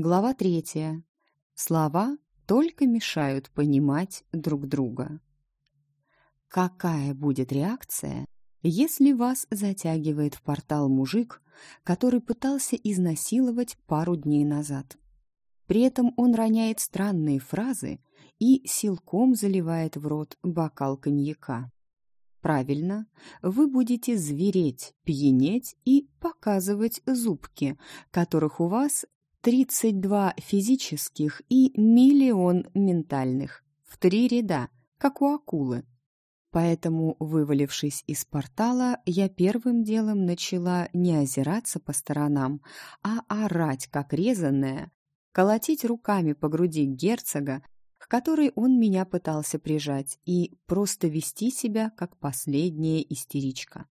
Глава третья. Слова только мешают понимать друг друга. Какая будет реакция, если вас затягивает в портал мужик, который пытался изнасиловать пару дней назад? При этом он роняет странные фразы и силком заливает в рот бокал коньяка. Правильно, вы будете звереть, пьянеть и показывать зубки, которых у вас 32 физических и миллион ментальных, в три ряда, как у акулы. Поэтому, вывалившись из портала, я первым делом начала не озираться по сторонам, а орать, как резаная, колотить руками по груди герцога, к которой он меня пытался прижать, и просто вести себя, как последняя истеричка.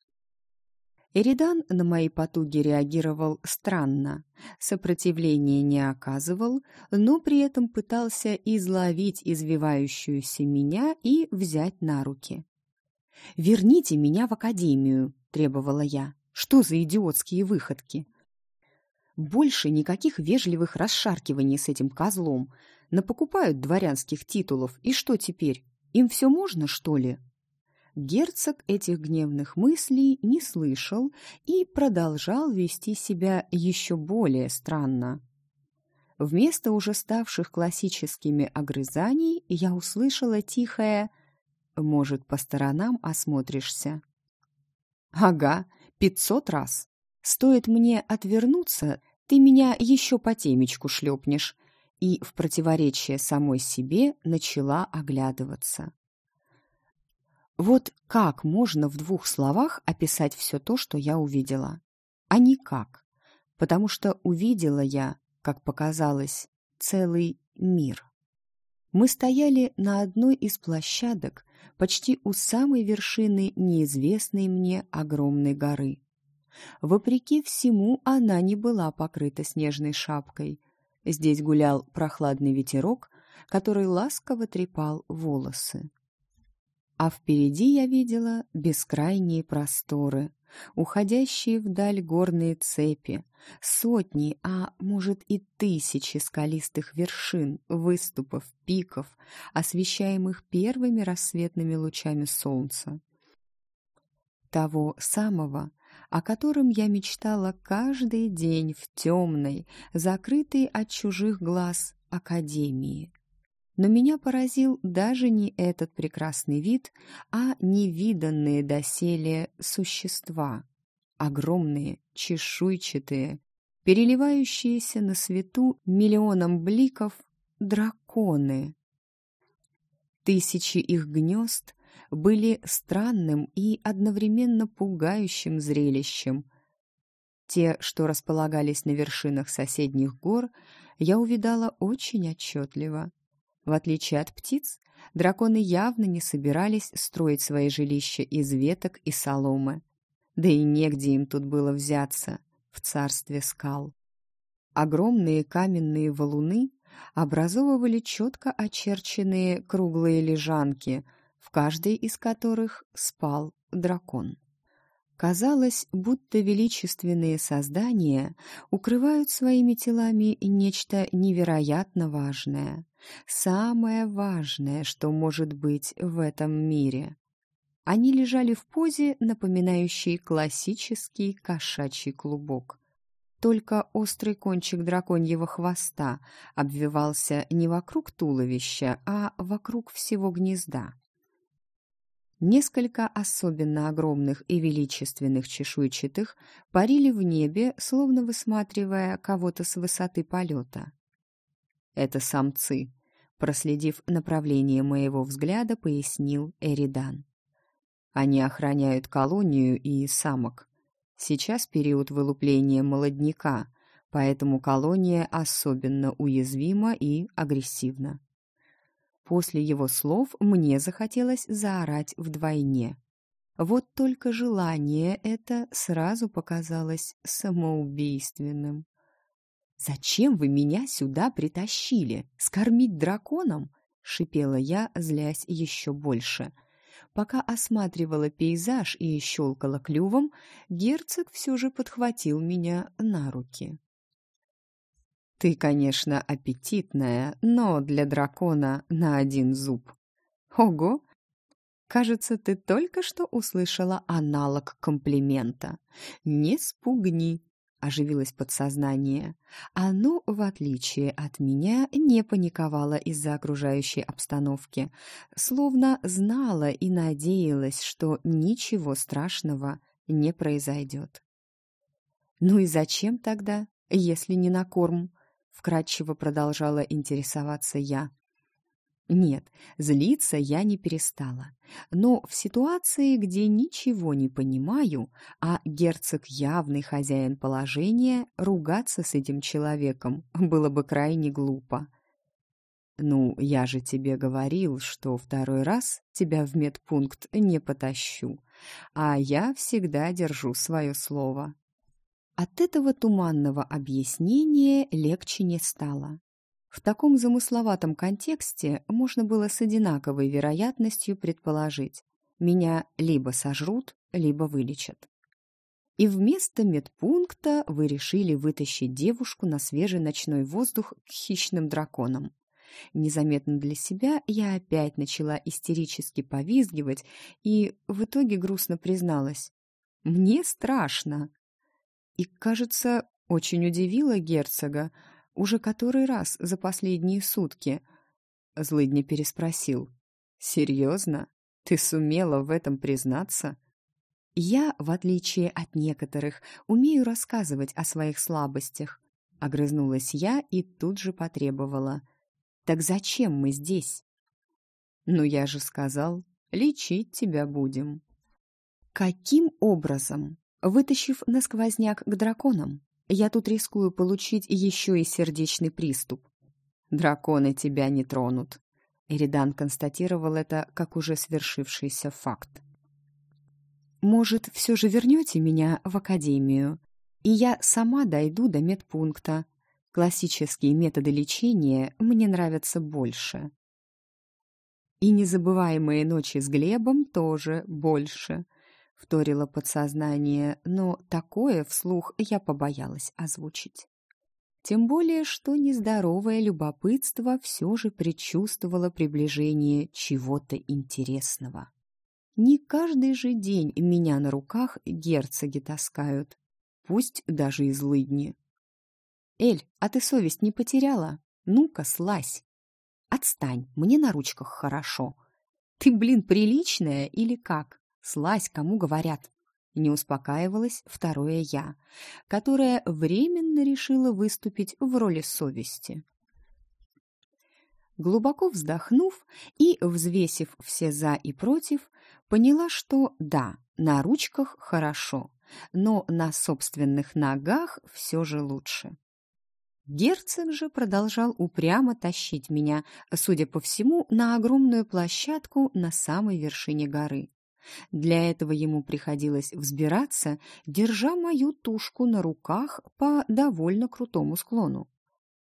Эридан на мои потуги реагировал странно, сопротивления не оказывал, но при этом пытался изловить извивающуюся меня и взять на руки. «Верните меня в академию», — требовала я. «Что за идиотские выходки?» Больше никаких вежливых расшаркиваний с этим козлом. Напокупают дворянских титулов, и что теперь? Им все можно, что ли?» Герцог этих гневных мыслей не слышал и продолжал вести себя еще более странно. Вместо уже ставших классическими огрызаний я услышала тихое «Может, по сторонам осмотришься?» «Ага, пятьсот раз. Стоит мне отвернуться, ты меня еще по темечку шлепнешь». И в противоречие самой себе начала оглядываться. Вот как можно в двух словах описать все то, что я увидела? А никак. Потому что увидела я, как показалось, целый мир. Мы стояли на одной из площадок, почти у самой вершины неизвестной мне огромной горы. Вопреки всему, она не была покрыта снежной шапкой. Здесь гулял прохладный ветерок, который ласково трепал волосы. А впереди я видела бескрайние просторы, уходящие вдаль горные цепи, сотни, а может и тысячи скалистых вершин, выступов, пиков, освещаемых первыми рассветными лучами солнца. Того самого, о котором я мечтала каждый день в темной, закрытой от чужих глаз академии. Но меня поразил даже не этот прекрасный вид, а невиданные доселе существа. Огромные, чешуйчатые, переливающиеся на свету миллионом бликов драконы. Тысячи их гнезд были странным и одновременно пугающим зрелищем. Те, что располагались на вершинах соседних гор, я увидала очень отчетливо. В отличие от птиц, драконы явно не собирались строить свои жилища из веток и соломы. Да и негде им тут было взяться, в царстве скал. Огромные каменные валуны образовывали четко очерченные круглые лежанки, в каждой из которых спал дракон. Казалось, будто величественные создания укрывают своими телами нечто невероятно важное, самое важное, что может быть в этом мире. Они лежали в позе, напоминающей классический кошачий клубок. Только острый кончик драконьего хвоста обвивался не вокруг туловища, а вокруг всего гнезда. Несколько особенно огромных и величественных чешуйчатых парили в небе, словно высматривая кого-то с высоты полета. «Это самцы», — проследив направление моего взгляда, пояснил Эридан. «Они охраняют колонию и самок. Сейчас период вылупления молодняка, поэтому колония особенно уязвима и агрессивна. После его слов мне захотелось заорать вдвойне. Вот только желание это сразу показалось самоубийственным. «Зачем вы меня сюда притащили? Скормить драконом?» — шипела я, злясь еще больше. Пока осматривала пейзаж и щелкала клювом, герцог все же подхватил меня на руки. Ты, конечно, аппетитная, но для дракона на один зуб. Ого! Кажется, ты только что услышала аналог комплимента. Не спугни, оживилось подсознание. Оно, в отличие от меня, не паниковало из-за окружающей обстановки, словно знало и надеялось, что ничего страшного не произойдет. «Ну и зачем тогда, если не на корм?» — вкратчиво продолжала интересоваться я. Нет, злиться я не перестала. Но в ситуации, где ничего не понимаю, а герцог явный хозяин положения, ругаться с этим человеком было бы крайне глупо. «Ну, я же тебе говорил, что второй раз тебя в медпункт не потащу, а я всегда держу свое слово». От этого туманного объяснения легче не стало. В таком замысловатом контексте можно было с одинаковой вероятностью предположить, меня либо сожрут, либо вылечат. И вместо медпункта вы решили вытащить девушку на свежий ночной воздух к хищным драконам. Незаметно для себя я опять начала истерически повизгивать и в итоге грустно призналась. «Мне страшно!» И, кажется, очень удивила герцога, уже который раз за последние сутки. Злыдни переспросил. «Серьезно? Ты сумела в этом признаться?» «Я, в отличие от некоторых, умею рассказывать о своих слабостях», — огрызнулась я и тут же потребовала. «Так зачем мы здесь?» «Ну, я же сказал, лечить тебя будем». «Каким образом? Вытащив на сквозняк к драконам?» Я тут рискую получить еще и сердечный приступ. Драконы тебя не тронут. Эридан констатировал это как уже свершившийся факт. Может, все же вернете меня в академию, и я сама дойду до медпункта. Классические методы лечения мне нравятся больше. И незабываемые ночи с Глебом тоже больше —— вторило подсознание, но такое вслух я побоялась озвучить. Тем более, что нездоровое любопытство все же предчувствовало приближение чего-то интересного. Не каждый же день меня на руках герцоги таскают, пусть даже и злыдни. «Эль, а ты совесть не потеряла? Ну-ка, слазь!» «Отстань, мне на ручках хорошо. Ты, блин, приличная или как?» Слазь, кому говорят. Не успокаивалась второе «я», которое временно решила выступить в роли совести. Глубоко вздохнув и взвесив все «за» и «против», поняла, что да, на ручках хорошо, но на собственных ногах все же лучше. Герцог же продолжал упрямо тащить меня, судя по всему, на огромную площадку на самой вершине горы. Для этого ему приходилось взбираться, держа мою тушку на руках по довольно крутому склону.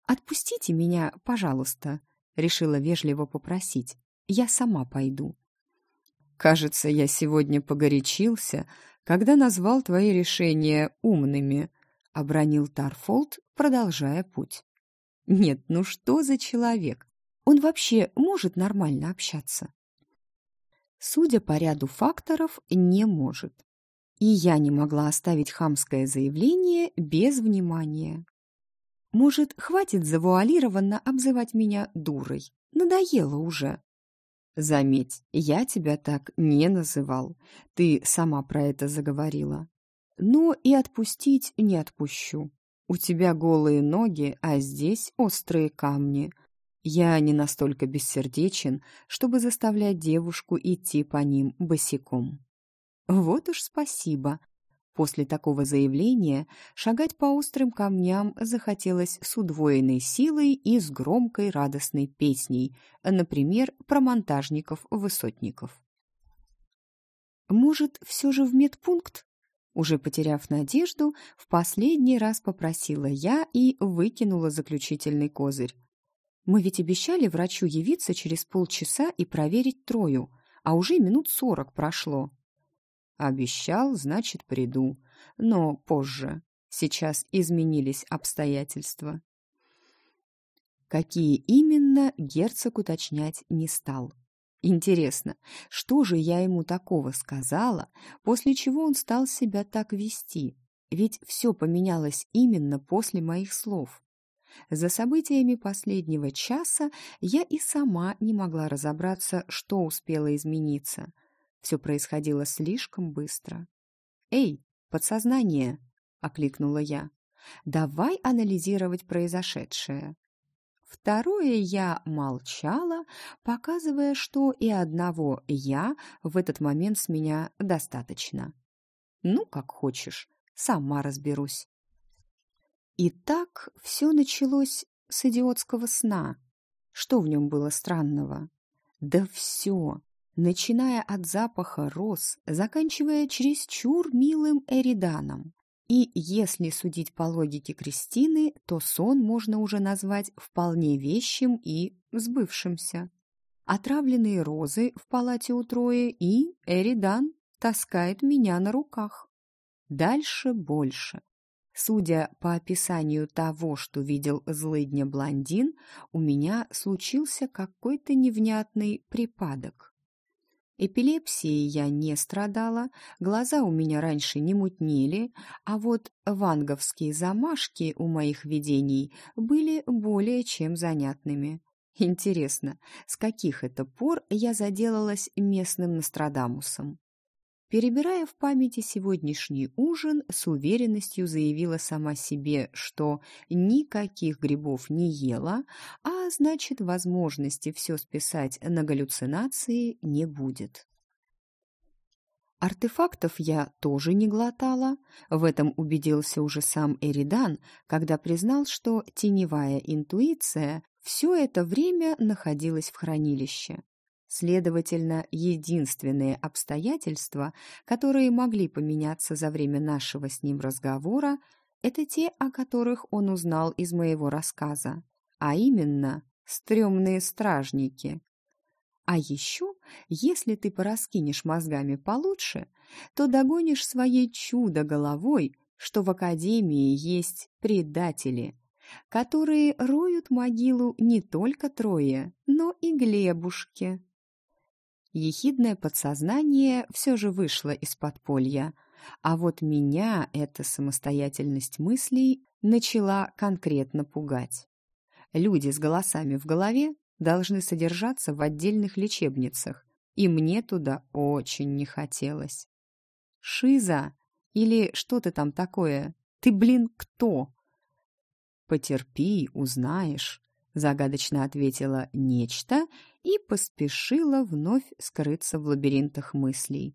«Отпустите меня, пожалуйста», — решила вежливо попросить. «Я сама пойду». «Кажется, я сегодня погорячился, когда назвал твои решения умными», — обронил Тарфолд, продолжая путь. «Нет, ну что за человек? Он вообще может нормально общаться?» Судя по ряду факторов, не может. И я не могла оставить хамское заявление без внимания. Может, хватит завуалированно обзывать меня дурой? Надоело уже. Заметь, я тебя так не называл. Ты сама про это заговорила. Но и отпустить не отпущу. У тебя голые ноги, а здесь острые камни — я не настолько бессердечен, чтобы заставлять девушку идти по ним босиком. Вот уж спасибо. После такого заявления шагать по острым камням захотелось с удвоенной силой и с громкой радостной песней, например, про монтажников-высотников. «Может, все же в медпункт?» Уже потеряв надежду, в последний раз попросила я и выкинула заключительный козырь. Мы ведь обещали врачу явиться через полчаса и проверить Трою, а уже минут сорок прошло. Обещал, значит, приду. Но позже. Сейчас изменились обстоятельства. Какие именно, герцог уточнять не стал. Интересно, что же я ему такого сказала, после чего он стал себя так вести? Ведь все поменялось именно после моих слов. За событиями последнего часа я и сама не могла разобраться, что успело измениться. Все происходило слишком быстро. «Эй, подсознание!» — окликнула я. «Давай анализировать произошедшее». Второе я молчала, показывая, что и одного «я» в этот момент с меня достаточно. «Ну, как хочешь, сама разберусь». И так все началось с идиотского сна. Что в нем было странного? Да все, начиная от запаха роз, заканчивая чересчур милым эриданом. И если судить по логике Кристины, то сон можно уже назвать вполне вещим и сбывшимся. Отравленные розы в палате у Трои и Эридан таскает меня на руках. Дальше больше. Судя по описанию того, что видел злыдня блондин, у меня случился какой-то невнятный припадок. Эпилепсией я не страдала, глаза у меня раньше не мутнели, а вот ванговские замашки у моих видений были более чем занятными. Интересно, с каких это пор я заделалась местным Нострадамусом? Перебирая в памяти сегодняшний ужин, с уверенностью заявила сама себе, что никаких грибов не ела, а значит, возможности все списать на галлюцинации не будет. Артефактов я тоже не глотала. В этом убедился уже сам Эридан, когда признал, что теневая интуиция все это время находилась в хранилище. Следовательно, единственные обстоятельства, которые могли поменяться за время нашего с ним разговора, это те, о которых он узнал из моего рассказа, а именно стрёмные стражники. А еще, если ты пораскинешь мозгами получше, то догонишь своей чудо головой, что в Академии есть предатели, которые роют могилу не только Трое, но и Глебушке. Ехидное подсознание все же вышло из подполья, а вот меня эта самостоятельность мыслей начала конкретно пугать. Люди с голосами в голове должны содержаться в отдельных лечебницах, и мне туда очень не хотелось. «Шиза! Или что ты там такое? Ты, блин, кто?» «Потерпи, узнаешь», — загадочно ответила нечто и поспешила вновь скрыться в лабиринтах мыслей.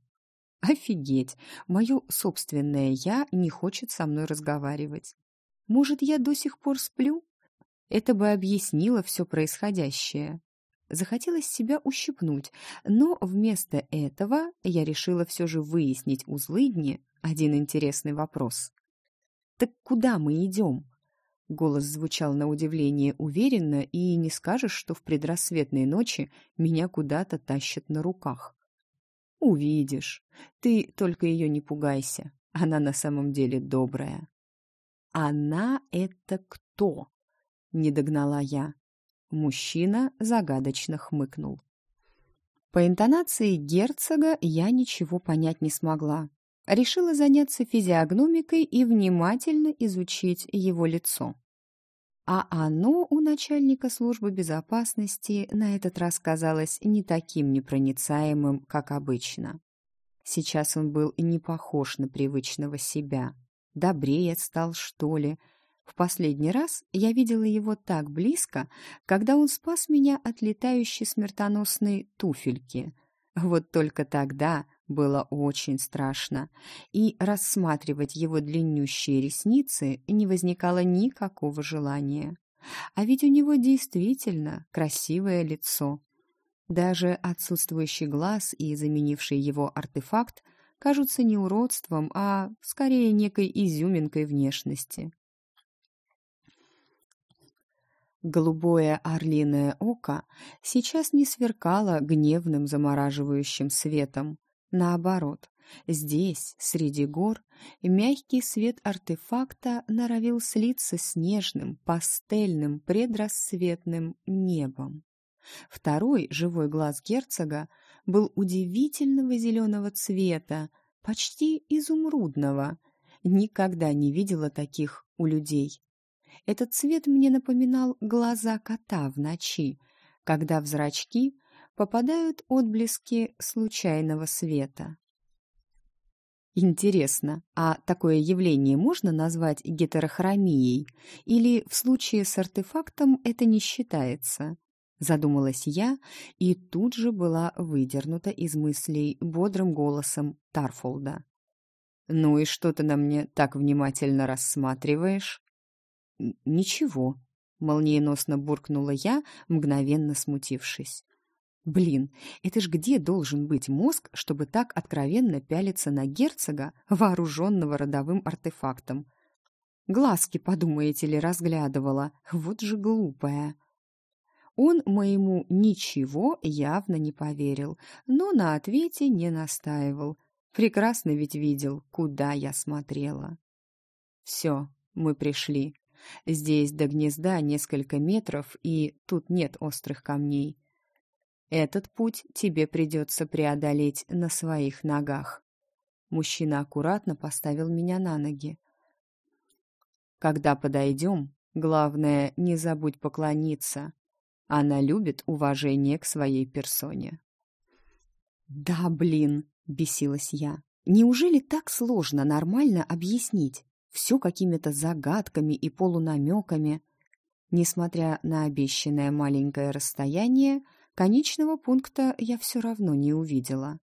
Офигеть, мое собственное «я» не хочет со мной разговаривать. Может, я до сих пор сплю? Это бы объяснило все происходящее. Захотелось себя ущипнуть, но вместо этого я решила все же выяснить у злыдни один интересный вопрос. «Так куда мы идем?» Голос звучал на удивление уверенно, и не скажешь, что в предрассветной ночи меня куда-то тащат на руках. «Увидишь. Ты только ее не пугайся. Она на самом деле добрая». «Она — это кто?» — не догнала я. Мужчина загадочно хмыкнул. По интонации герцога я ничего понять не смогла решила заняться физиогномикой и внимательно изучить его лицо. А оно у начальника службы безопасности на этот раз казалось не таким непроницаемым, как обычно. Сейчас он был не похож на привычного себя. Добрее стал, что ли. В последний раз я видела его так близко, когда он спас меня от летающей смертоносной туфельки. Вот только тогда было очень страшно, и рассматривать его длиннющие ресницы не возникало никакого желания. А ведь у него действительно красивое лицо. Даже отсутствующий глаз и заменивший его артефакт кажутся не уродством, а скорее некой изюминкой внешности. Голубое орлиное око сейчас не сверкало гневным замораживающим светом. Наоборот, Здесь, среди гор, мягкий свет артефакта норовил слиться с нежным, пастельным, предрассветным небом. Второй живой глаз герцога был удивительного зеленого цвета, почти изумрудного. Никогда не видела таких у людей. Этот цвет мне напоминал глаза кота в ночи, когда в зрачки попадают отблески случайного света. Интересно, а такое явление можно назвать гетерохромией? Или в случае с артефактом это не считается? Задумалась я и тут же была выдернута из мыслей бодрым голосом Тарфолда. «Ну и что ты на мне так внимательно рассматриваешь?» «Ничего», — молниеносно буркнула я, мгновенно смутившись. «Блин, это ж где должен быть мозг, чтобы так откровенно пялиться на герцога, вооруженного родовым артефактом? Глазки, подумаете ли, разглядывала, вот же глупая». Он моему «ничего» явно не поверил, но на ответе не настаивал. Прекрасно ведь видел, куда я смотрела. «Все, мы пришли», Здесь до гнезда несколько метров, и тут нет острых камней. Этот путь тебе придется преодолеть на своих ногах. Мужчина аккуратно поставил меня на ноги. Когда подойдем, главное, не забудь поклониться. Она любит уважение к своей персоне. «Да, блин!» — бесилась я. «Неужели так сложно нормально объяснить? все какими-то загадками и полунамеками. Несмотря на обещанное маленькое расстояние, конечного пункта я все равно не увидела.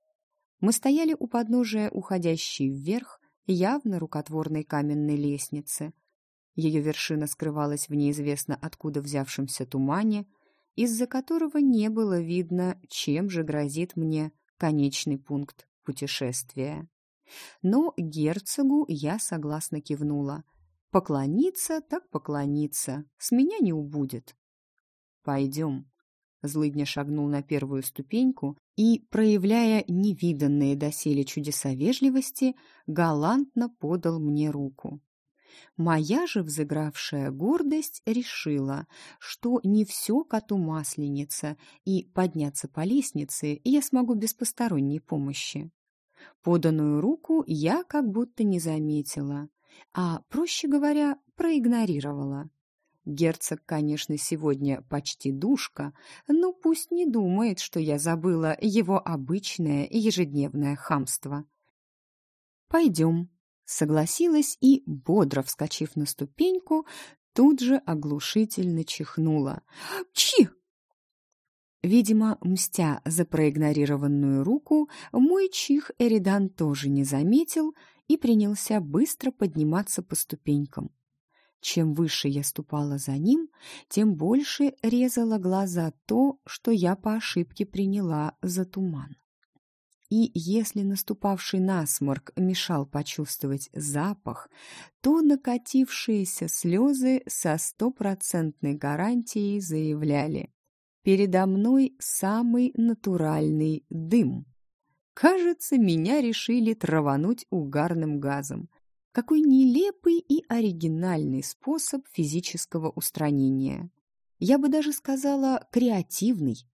Мы стояли у подножия уходящей вверх, явно рукотворной каменной лестницы. Ее вершина скрывалась в неизвестно откуда взявшемся тумане, из-за которого не было видно, чем же грозит мне конечный пункт путешествия. Но герцогу я согласно кивнула. Поклониться так поклониться, с меня не убудет. Пойдем. Злыдня шагнул на первую ступеньку и, проявляя невиданные доселе чудеса вежливости, галантно подал мне руку. Моя же взыгравшая гордость решила, что не все коту масленица, и подняться по лестнице я смогу без посторонней помощи. Поданную руку я как будто не заметила, а, проще говоря, проигнорировала. Герцог, конечно, сегодня почти душка, но пусть не думает, что я забыла его обычное ежедневное хамство. «Пойдем», — согласилась и, бодро вскочив на ступеньку, тут же оглушительно чихнула. «Чих!» Видимо, мстя за проигнорированную руку, мой чих Эридан тоже не заметил и принялся быстро подниматься по ступенькам. Чем выше я ступала за ним, тем больше резала глаза то, что я по ошибке приняла за туман. И если наступавший насморк мешал почувствовать запах, то накатившиеся слезы со стопроцентной гарантией заявляли Передо мной самый натуральный дым. Кажется, меня решили травануть угарным газом. Какой нелепый и оригинальный способ физического устранения. Я бы даже сказала, креативный.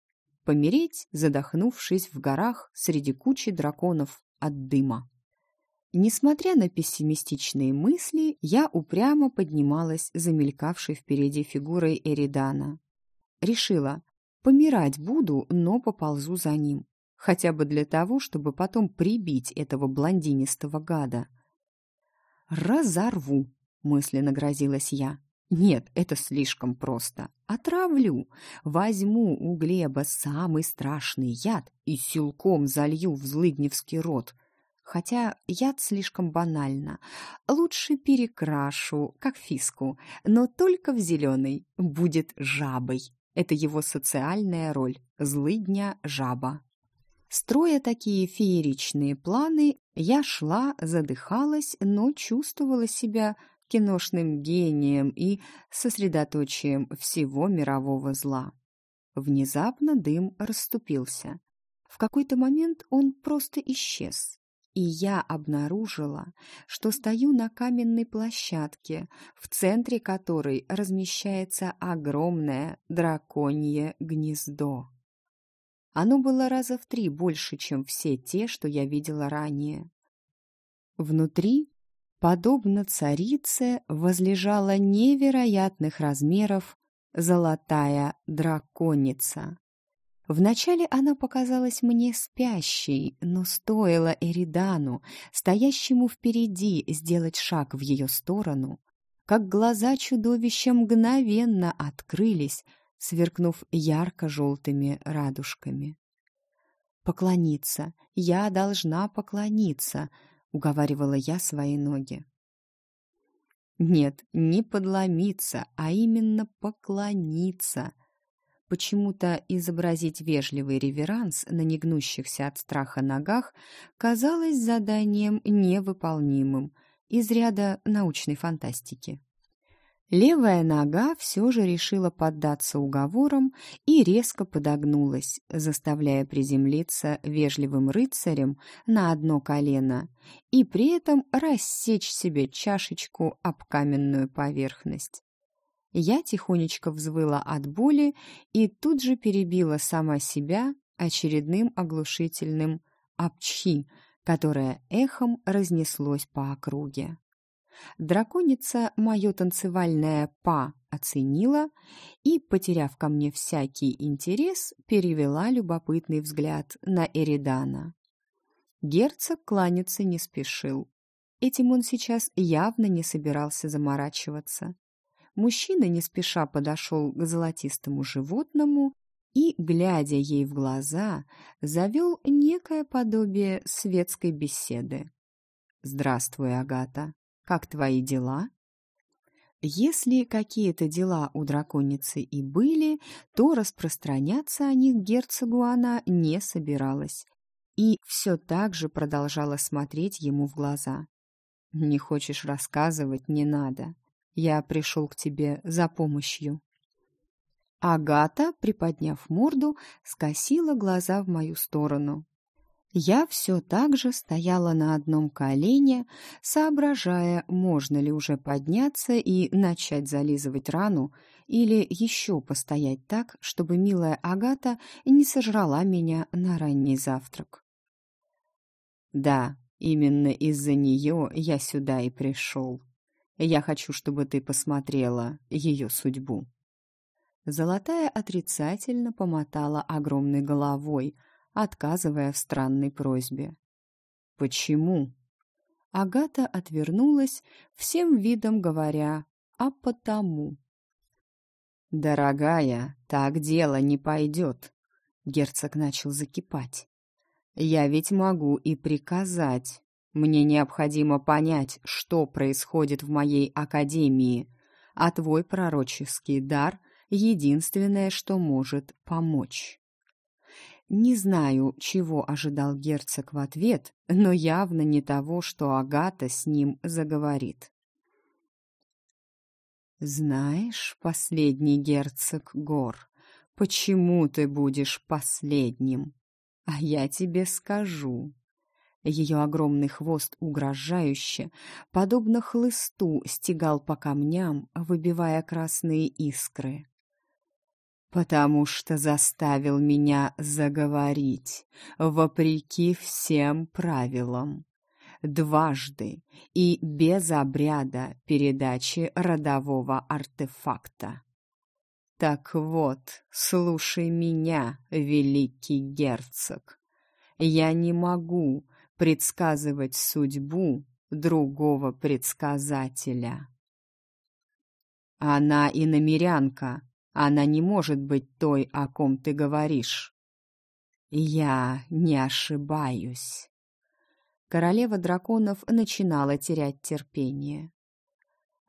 Помереть, задохнувшись в горах среди кучи драконов от дыма. Несмотря на пессимистичные мысли, я упрямо поднималась за мелькавшей впереди фигурой Эридана. Решила, Помирать буду, но поползу за ним. Хотя бы для того, чтобы потом прибить этого блондинистого гада. «Разорву», — мысленно грозилась я. «Нет, это слишком просто. Отравлю. Возьму у Глеба самый страшный яд и силком залью в злыдневский рот. Хотя яд слишком банально. Лучше перекрашу, как фиску, но только в зеленый. Будет жабой. Это его социальная роль – злыдня-жаба. Строя такие фееричные планы, я шла, задыхалась, но чувствовала себя киношным гением и сосредоточием всего мирового зла. Внезапно дым расступился. В какой-то момент он просто исчез. и я обнаружила, что стою на каменной площадке, в центре которой размещается огромное драконье гнездо. Оно было раза в три больше, чем все те, что я видела ранее. Внутри, подобно царице, возлежала невероятных размеров золотая драконица. Вначале она показалась мне спящей, но стоило Эридану, стоящему впереди, сделать шаг в ее сторону, как глаза чудовища мгновенно открылись, сверкнув ярко-желтыми радужками. «Поклониться! Я должна поклониться!» — уговаривала я свои ноги. Нет, не подломиться, а именно поклониться. Почему-то изобразить вежливый реверанс на негнущихся от страха ногах казалось заданием невыполнимым, из ряда научной фантастики. Левая нога все же решила поддаться уговорам и резко подогнулась, заставляя приземлиться вежливым рыцарем на одно колено и при этом рассечь себе чашечку об каменную поверхность. Я тихонечко взвыла от боли и тут же перебила сама себя очередным оглушительным «апчхи», которое эхом разнеслось по округе. Драконица мое танцевальное «па» оценила и, потеряв ко мне всякий интерес, перевела любопытный взгляд на Эридана. Герцог кланяться не спешил. Этим он сейчас явно не собирался заморачиваться. Мужчина не спеша подошел к золотистому животному и, глядя ей в глаза, завел некое подобие светской беседы. «Здравствуй, Агата. Как твои дела?» Если какие-то дела у драконицы и были, то распространяться о них герцогу она не собиралась и все так же продолжала смотреть ему в глаза. «Не хочешь рассказывать, не надо. Я пришел к тебе за помощью». Агата, приподняв морду, скосила глаза в мою сторону. Я все так же стояла на одном колене, соображая, можно ли уже подняться и начать зализывать рану, или еще постоять так, чтобы милая Агата не сожрала меня на ранний завтрак. «Да, именно из-за нее я сюда и пришел», я хочу, чтобы ты посмотрела ее судьбу». Золотая отрицательно помотала огромной головой, отказывая в странной просьбе. «Почему?» Агата отвернулась, всем видом говоря «а потому». «Дорогая, так дело не пойдет», — герцог начал закипать. «Я ведь могу и приказать, мне необходимо понять, что происходит в моей академии, а твой пророческий дар — единственное, что может помочь. Не знаю, чего ожидал герцог в ответ, но явно не того, что Агата с ним заговорит. «Знаешь, последний герцог Гор, почему ты будешь последним? А я тебе скажу. Ее огромный хвост угрожающе, подобно хлысту, стегал по камням, выбивая красные искры. «Потому что заставил меня заговорить, вопреки всем правилам, дважды и без обряда передачи родового артефакта. Так вот, слушай меня, великий герцог». Я не могу предсказывать судьбу другого предсказателя. Она и намерянка, она не может быть той, о ком ты говоришь. Я не ошибаюсь. Королева драконов начинала терять терпение.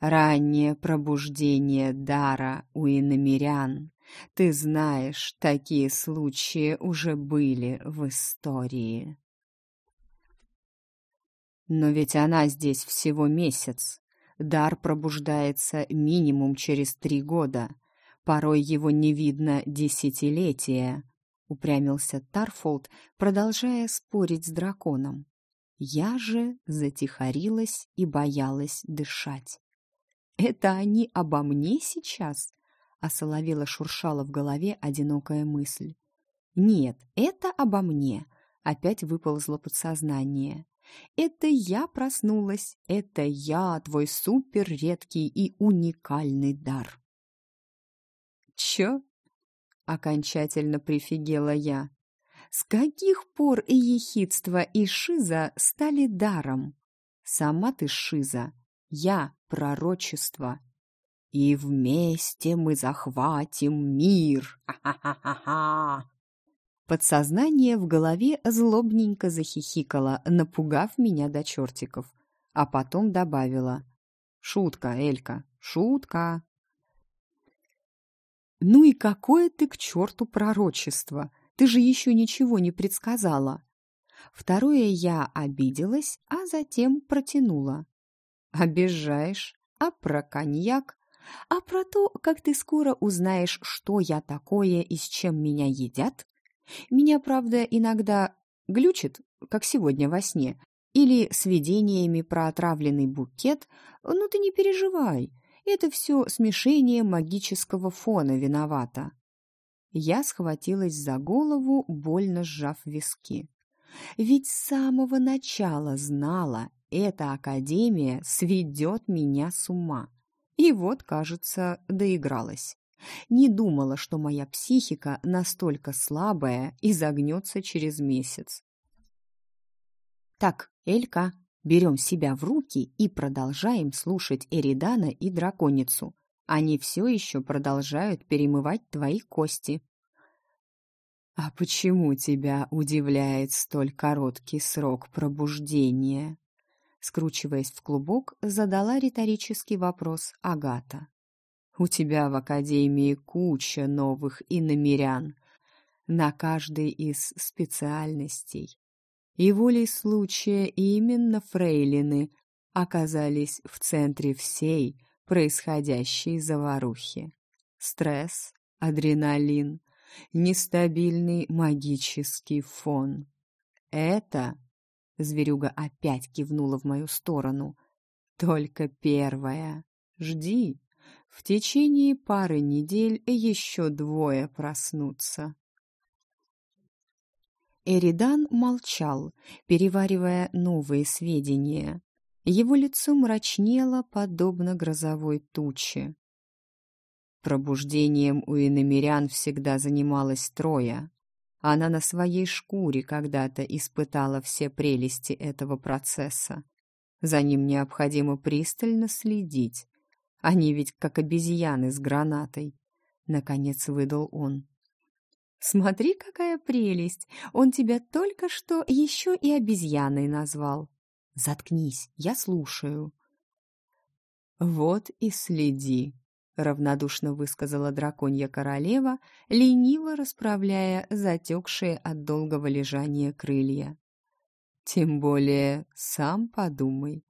Раннее пробуждение дара у иномерян. Ты знаешь, такие случаи уже были в истории. Но ведь она здесь всего месяц. Дар пробуждается минимум через три года. Порой его не видно десятилетия. Упрямился Тарфолд, продолжая спорить с драконом. Я же затихарилась и боялась дышать. «Это они обо мне сейчас?» — осоловела шуршала в голове одинокая мысль. «Нет, это обо мне!» — опять выползло подсознание. «Это я проснулась, это я, твой супер редкий и уникальный дар!» «Чё?» — окончательно прифигела я. С каких пор и ехидство, и шиза стали даром? Сама ты шиза, я пророчество. И вместе мы захватим мир. Ха-ха-ха-ха! Подсознание в голове злобненько захихикало, напугав меня до чертиков. А потом добавила. «Шутка, Элька, шутка!» «Ну и какое ты к черту пророчество!» Ты же еще ничего не предсказала. Второе я обиделась, а затем протянула. Обижаешь? А про коньяк? А про то, как ты скоро узнаешь, что я такое и с чем меня едят? Меня, правда, иногда глючит, как сегодня во сне, или с видениями про отравленный букет, но ты не переживай, это все смешение магического фона виновато. Я схватилась за голову, больно сжав виски. Ведь с самого начала знала, эта академия сведет меня с ума. И вот, кажется, доигралась. Не думала, что моя психика настолько слабая и загнется через месяц. Так, Элька, берем себя в руки и продолжаем слушать Эридана и драконицу. Они все еще продолжают перемывать твои кости. «А почему тебя удивляет столь короткий срок пробуждения?» Скручиваясь в клубок, задала риторический вопрос Агата. «У тебя в академии куча новых иномерян на каждой из специальностей. И волей случая именно фрейлины оказались в центре всей происходящей заварухи. Стресс, адреналин, нестабильный магический фон. Это, зверюга опять кивнула в мою сторону, только первое. Жди, в течение пары недель еще двое проснутся. Эридан молчал, переваривая новые сведения. Его лицо мрачнело, подобно грозовой туче. Пробуждением у иномерян всегда занималась Троя. Она на своей шкуре когда-то испытала все прелести этого процесса. За ним необходимо пристально следить. Они ведь как обезьяны с гранатой. Наконец выдал он. «Смотри, какая прелесть! Он тебя только что еще и обезьяной назвал. Заткнись, я слушаю». «Вот и следи», — равнодушно высказала драконья королева, лениво расправляя затекшие от долгого лежания крылья. «Тем более сам подумай.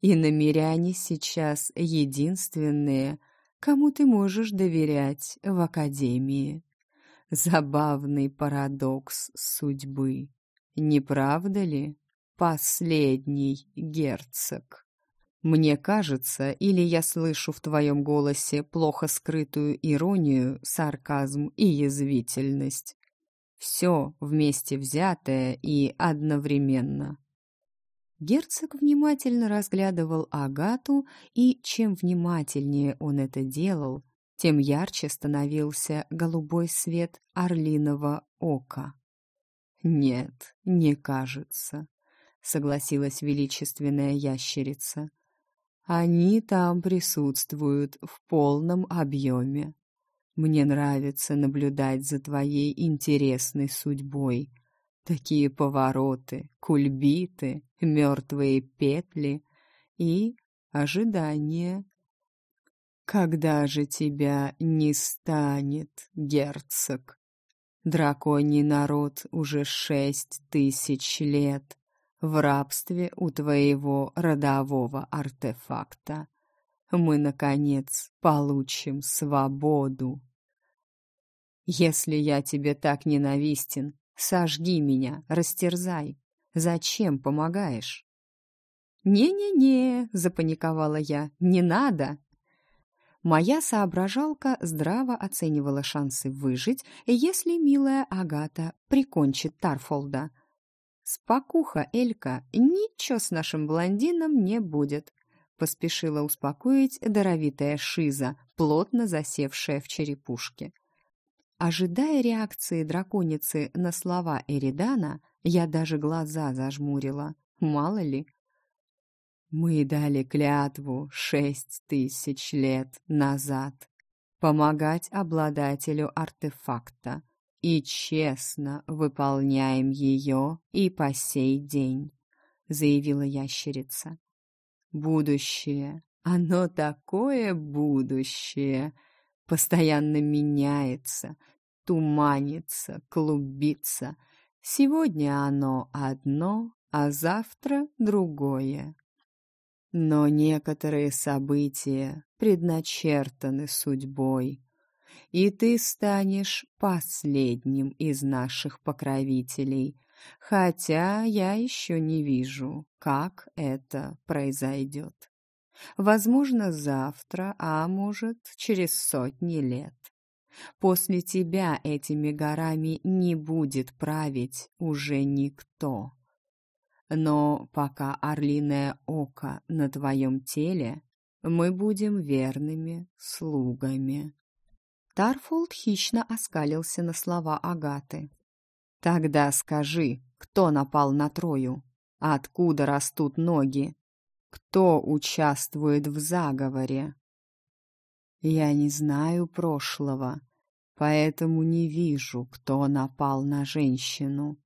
И намеряне сейчас единственные, кому ты можешь доверять в Академии. Забавный парадокс судьбы, не правда ли, последний герцог?» Мне кажется, или я слышу в твоем голосе плохо скрытую иронию, сарказм и язвительность. Все вместе взятое и одновременно. Герцог внимательно разглядывал Агату, и чем внимательнее он это делал, тем ярче становился голубой свет орлиного ока. «Нет, не кажется», — согласилась величественная ящерица. Они там присутствуют в полном объеме. Мне нравится наблюдать за твоей интересной судьбой. Такие повороты, кульбиты, мертвые петли и ожидание. Когда же тебя не станет, герцог? Драконий народ уже шесть тысяч лет в рабстве у твоего родового артефакта. Мы, наконец, получим свободу. Если я тебе так ненавистен, сожги меня, растерзай. Зачем помогаешь?» «Не-не-не», — запаниковала я, — «не надо». Моя соображалка здраво оценивала шансы выжить, если милая Агата прикончит Тарфолда. «Спокуха, Элька, ничего с нашим блондином не будет», — поспешила успокоить даровитая Шиза, плотно засевшая в черепушке. Ожидая реакции драконицы на слова Эридана, я даже глаза зажмурила. Мало ли. Мы дали клятву шесть тысяч лет назад помогать обладателю артефакта и честно выполняем ее и по сей день, заявила ящерица. Будущее, оно такое будущее, постоянно меняется, туманится, клубится. Сегодня оно одно, а завтра другое. Но некоторые события предначертаны судьбой, и ты станешь последним из наших покровителей, хотя я еще не вижу, как это произойдет. Возможно, завтра, а может, через сотни лет. После тебя этими горами не будет править уже никто. Но пока орлиное око на твоем теле, мы будем верными слугами. Тарфолд хищно оскалился на слова Агаты. «Тогда скажи, кто напал на Трою? Откуда растут ноги? Кто участвует в заговоре?» Я не знаю прошлого, поэтому не вижу, кто напал на женщину.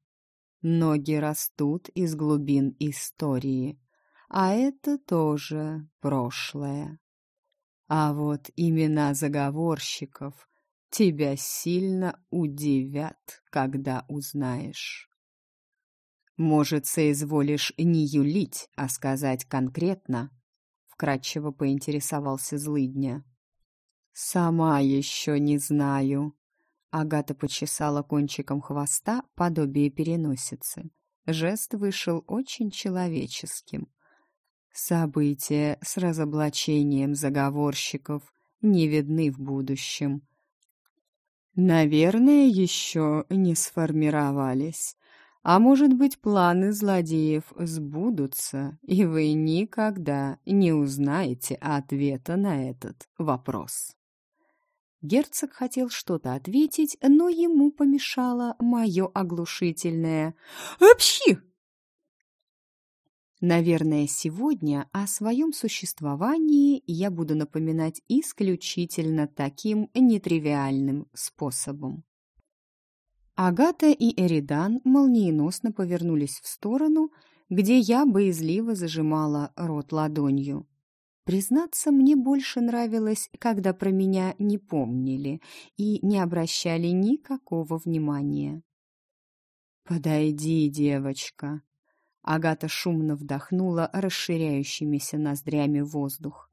Ноги растут из глубин истории, а это тоже прошлое. А вот имена заговорщиков тебя сильно удивят, когда узнаешь. Может, соизволишь не юлить, а сказать конкретно? Вкратчиво поинтересовался злыдня. «Сама еще не знаю». Агата почесала кончиком хвоста подобие переносицы. Жест вышел очень человеческим. События с разоблачением заговорщиков не видны в будущем. Наверное, еще не сформировались. А может быть, планы злодеев сбудутся, и вы никогда не узнаете ответа на этот вопрос. Герцог хотел что-то ответить, но ему помешало мое оглушительное «Общи!». Наверное, сегодня о своем существовании я буду напоминать исключительно таким нетривиальным способом. Агата и Эридан молниеносно повернулись в сторону, где я боязливо зажимала рот ладонью. Признаться, мне больше нравилось, когда про меня не помнили и не обращали никакого внимания. «Подойди, девочка!» Агата шумно вдохнула расширяющимися ноздрями воздух.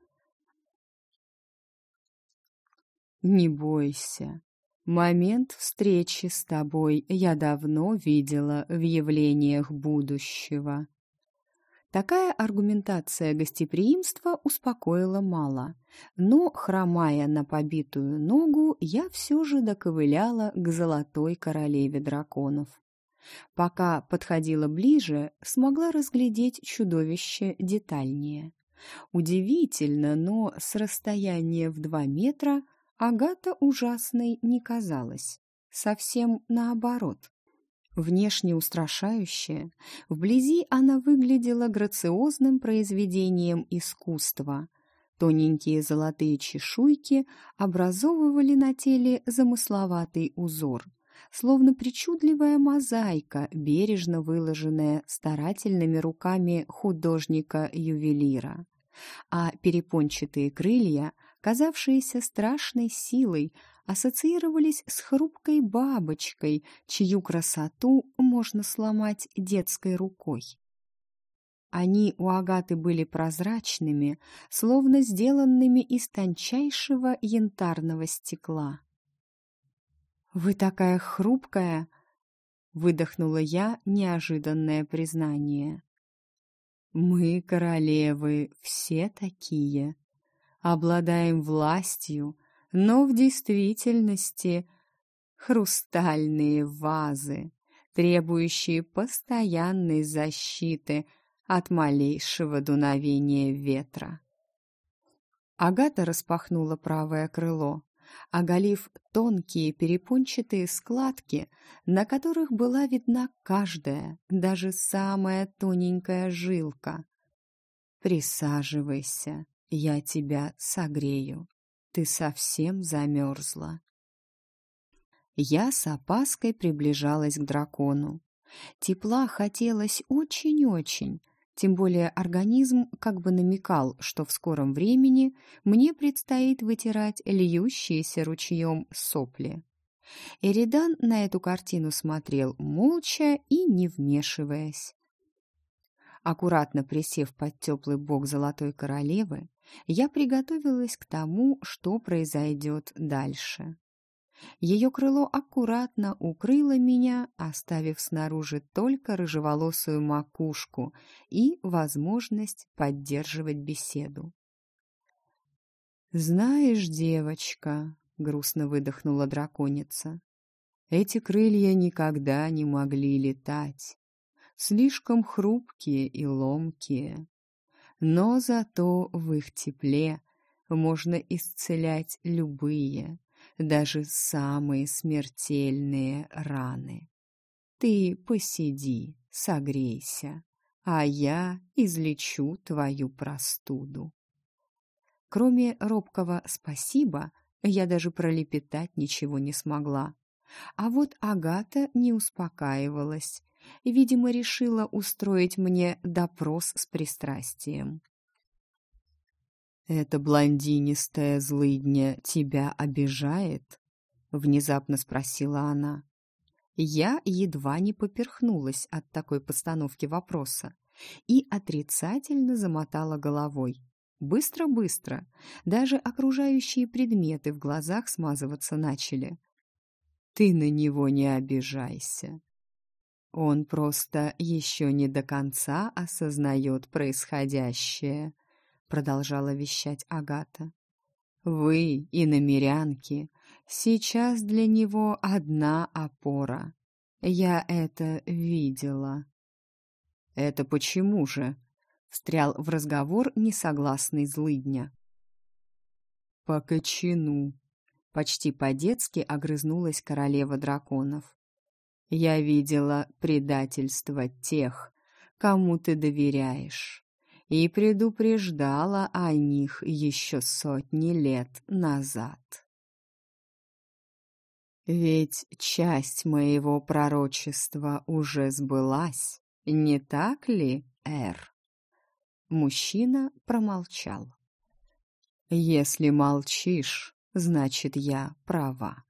«Не бойся. Момент встречи с тобой я давно видела в явлениях будущего». Такая аргументация гостеприимства успокоила мало, но, хромая на побитую ногу, я все же доковыляла к золотой королеве драконов. Пока подходила ближе, смогла разглядеть чудовище детальнее. Удивительно, но с расстояния в два метра Агата ужасной не казалась. Совсем наоборот. Внешне устрашающая, вблизи она выглядела грациозным произведением искусства. Тоненькие золотые чешуйки образовывали на теле замысловатый узор, словно причудливая мозаика, бережно выложенная старательными руками художника-ювелира. А перепончатые крылья, казавшиеся страшной силой, ассоциировались с хрупкой бабочкой, чью красоту можно сломать детской рукой. Они у Агаты были прозрачными, словно сделанными из тончайшего янтарного стекла. «Вы такая хрупкая!» выдохнула я неожиданное признание. Мы, королевы, все такие. Обладаем властью, но в действительности хрустальные вазы, требующие постоянной защиты от малейшего дуновения ветра. Агата распахнула правое крыло, оголив тонкие перепончатые складки, на которых была видна каждая, даже самая тоненькая жилка. «Присаживайся, я тебя согрею. Ты совсем замерзла». Я с опаской приближалась к дракону. Тепла хотелось очень-очень, тем более организм как бы намекал, что в скором времени мне предстоит вытирать льющиеся ручьем сопли. Эридан на эту картину смотрел молча и не вмешиваясь. Аккуратно присев под теплый бок золотой королевы, я приготовилась к тому, что произойдет дальше. Ее крыло аккуратно укрыло меня, оставив снаружи только рыжеволосую макушку и возможность поддерживать беседу. «Знаешь, девочка», — грустно выдохнула драконица, — «эти крылья никогда не могли летать, слишком хрупкие и ломкие, но зато в их тепле можно исцелять любые, даже самые смертельные раны. Ты посиди, согрейся, а я излечу твою простуду. Кроме робкого «спасибо», я даже пролепетать ничего не смогла. А вот Агата не успокаивалась. Видимо, решила устроить мне допрос с пристрастием. «Эта блондинистая злыдня тебя обижает?» — внезапно спросила она. Я едва не поперхнулась от такой постановки вопроса и отрицательно замотала головой. Быстро-быстро, даже окружающие предметы в глазах смазываться начали. «Ты на него не обижайся. Он просто еще не до конца осознает происходящее», продолжала вещать Агата. Вы, иномерянки, сейчас для него одна опора. Я это видела. Это почему же? Встрял в разговор несогласный злыдня. По кочану. Почти по-детски огрызнулась королева драконов. Я видела предательство тех, кому ты доверяешь и предупреждала о них еще сотни лет назад. Ведь часть моего пророчества уже сбылась, не так ли, Эр? Мужчина промолчал. Если молчишь, значит, я права.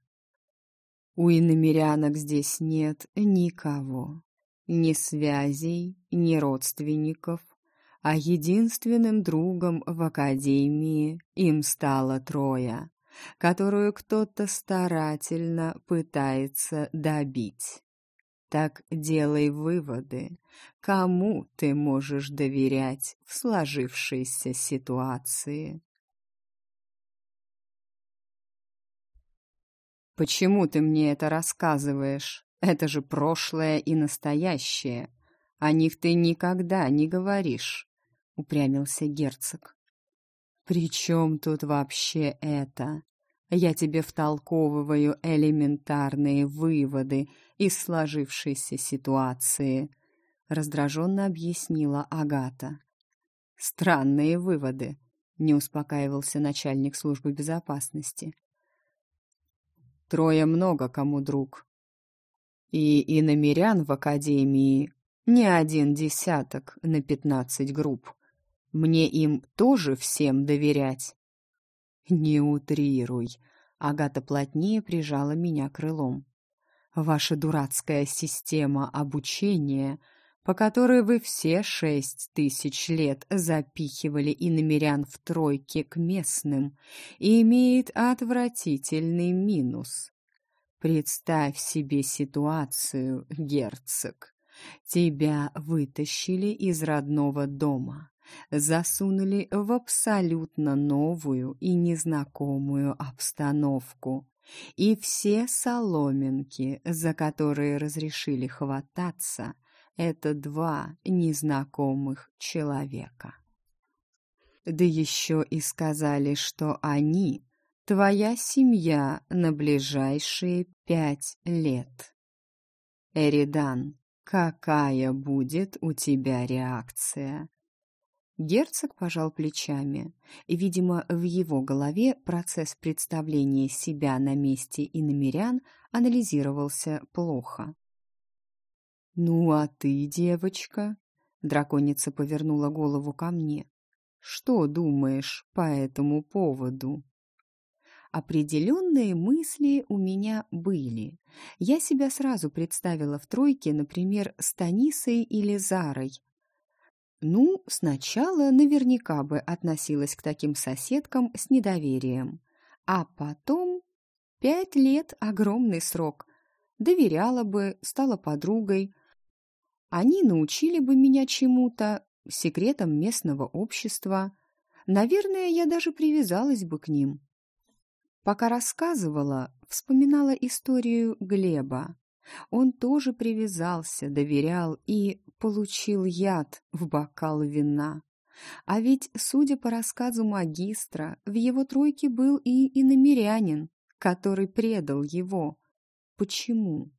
У иномерянок здесь нет никого, ни связей, ни родственников, а единственным другом в академии им стало Троя, которую кто-то старательно пытается добить. Так делай выводы, кому ты можешь доверять в сложившейся ситуации. «Почему ты мне это рассказываешь? Это же прошлое и настоящее. О них ты никогда не говоришь. — упрямился герцог. «При чем тут вообще это? Я тебе втолковываю элементарные выводы из сложившейся ситуации», — раздраженно объяснила Агата. «Странные выводы», — не успокаивался начальник службы безопасности. «Трое много кому друг. И иномерян в академии не один десяток на пятнадцать групп. Мне им тоже всем доверять?» «Не утрируй», — Агата плотнее прижала меня крылом. «Ваша дурацкая система обучения, по которой вы все шесть тысяч лет запихивали иномерян в тройке к местным, имеет отвратительный минус. Представь себе ситуацию, герцог. Тебя вытащили из родного дома, засунули в абсолютно новую и незнакомую обстановку. И все соломинки, за которые разрешили хвататься, это два незнакомых человека. Да еще и сказали, что они — твоя семья на ближайшие пять лет. Эридан, какая будет у тебя реакция? Герцог пожал плечами, видимо, в его голове процесс представления себя на месте иномерян анализировался плохо. «Ну а ты, девочка?» Драконица повернула голову ко мне. «Что думаешь по этому поводу?» Определенные мысли у меня были. Я себя сразу представила в тройке, например, с Танисой или Зарой. Ну, сначала наверняка бы относилась к таким соседкам с недоверием. А потом... Пять лет — огромный срок. Доверяла бы, стала подругой, они научили бы меня чему-то, секретам местного общества. Наверное, я даже привязалась бы к ним. Пока рассказывала, вспоминала историю Глеба. Он тоже привязался, доверял и получил яд в бокал вина. А ведь, судя по рассказу магистра, в его тройке был и иномерянин, который предал его. Почему?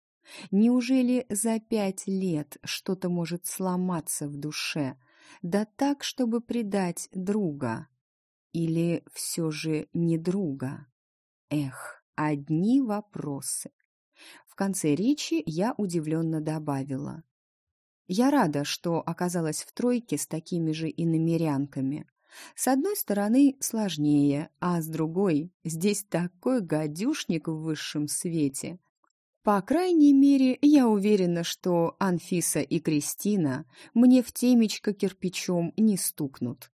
Неужели за пять лет что-то может сломаться в душе, да так, чтобы предать друга? Или все же не друга? Эх, одни вопросы. В конце речи я удивленно добавила. Я рада, что оказалась в тройке с такими же иномерянками. С одной стороны, сложнее, а с другой, здесь такой гадюшник в высшем свете. По крайней мере, я уверена, что Анфиса и Кристина мне в темечко кирпичом не стукнут.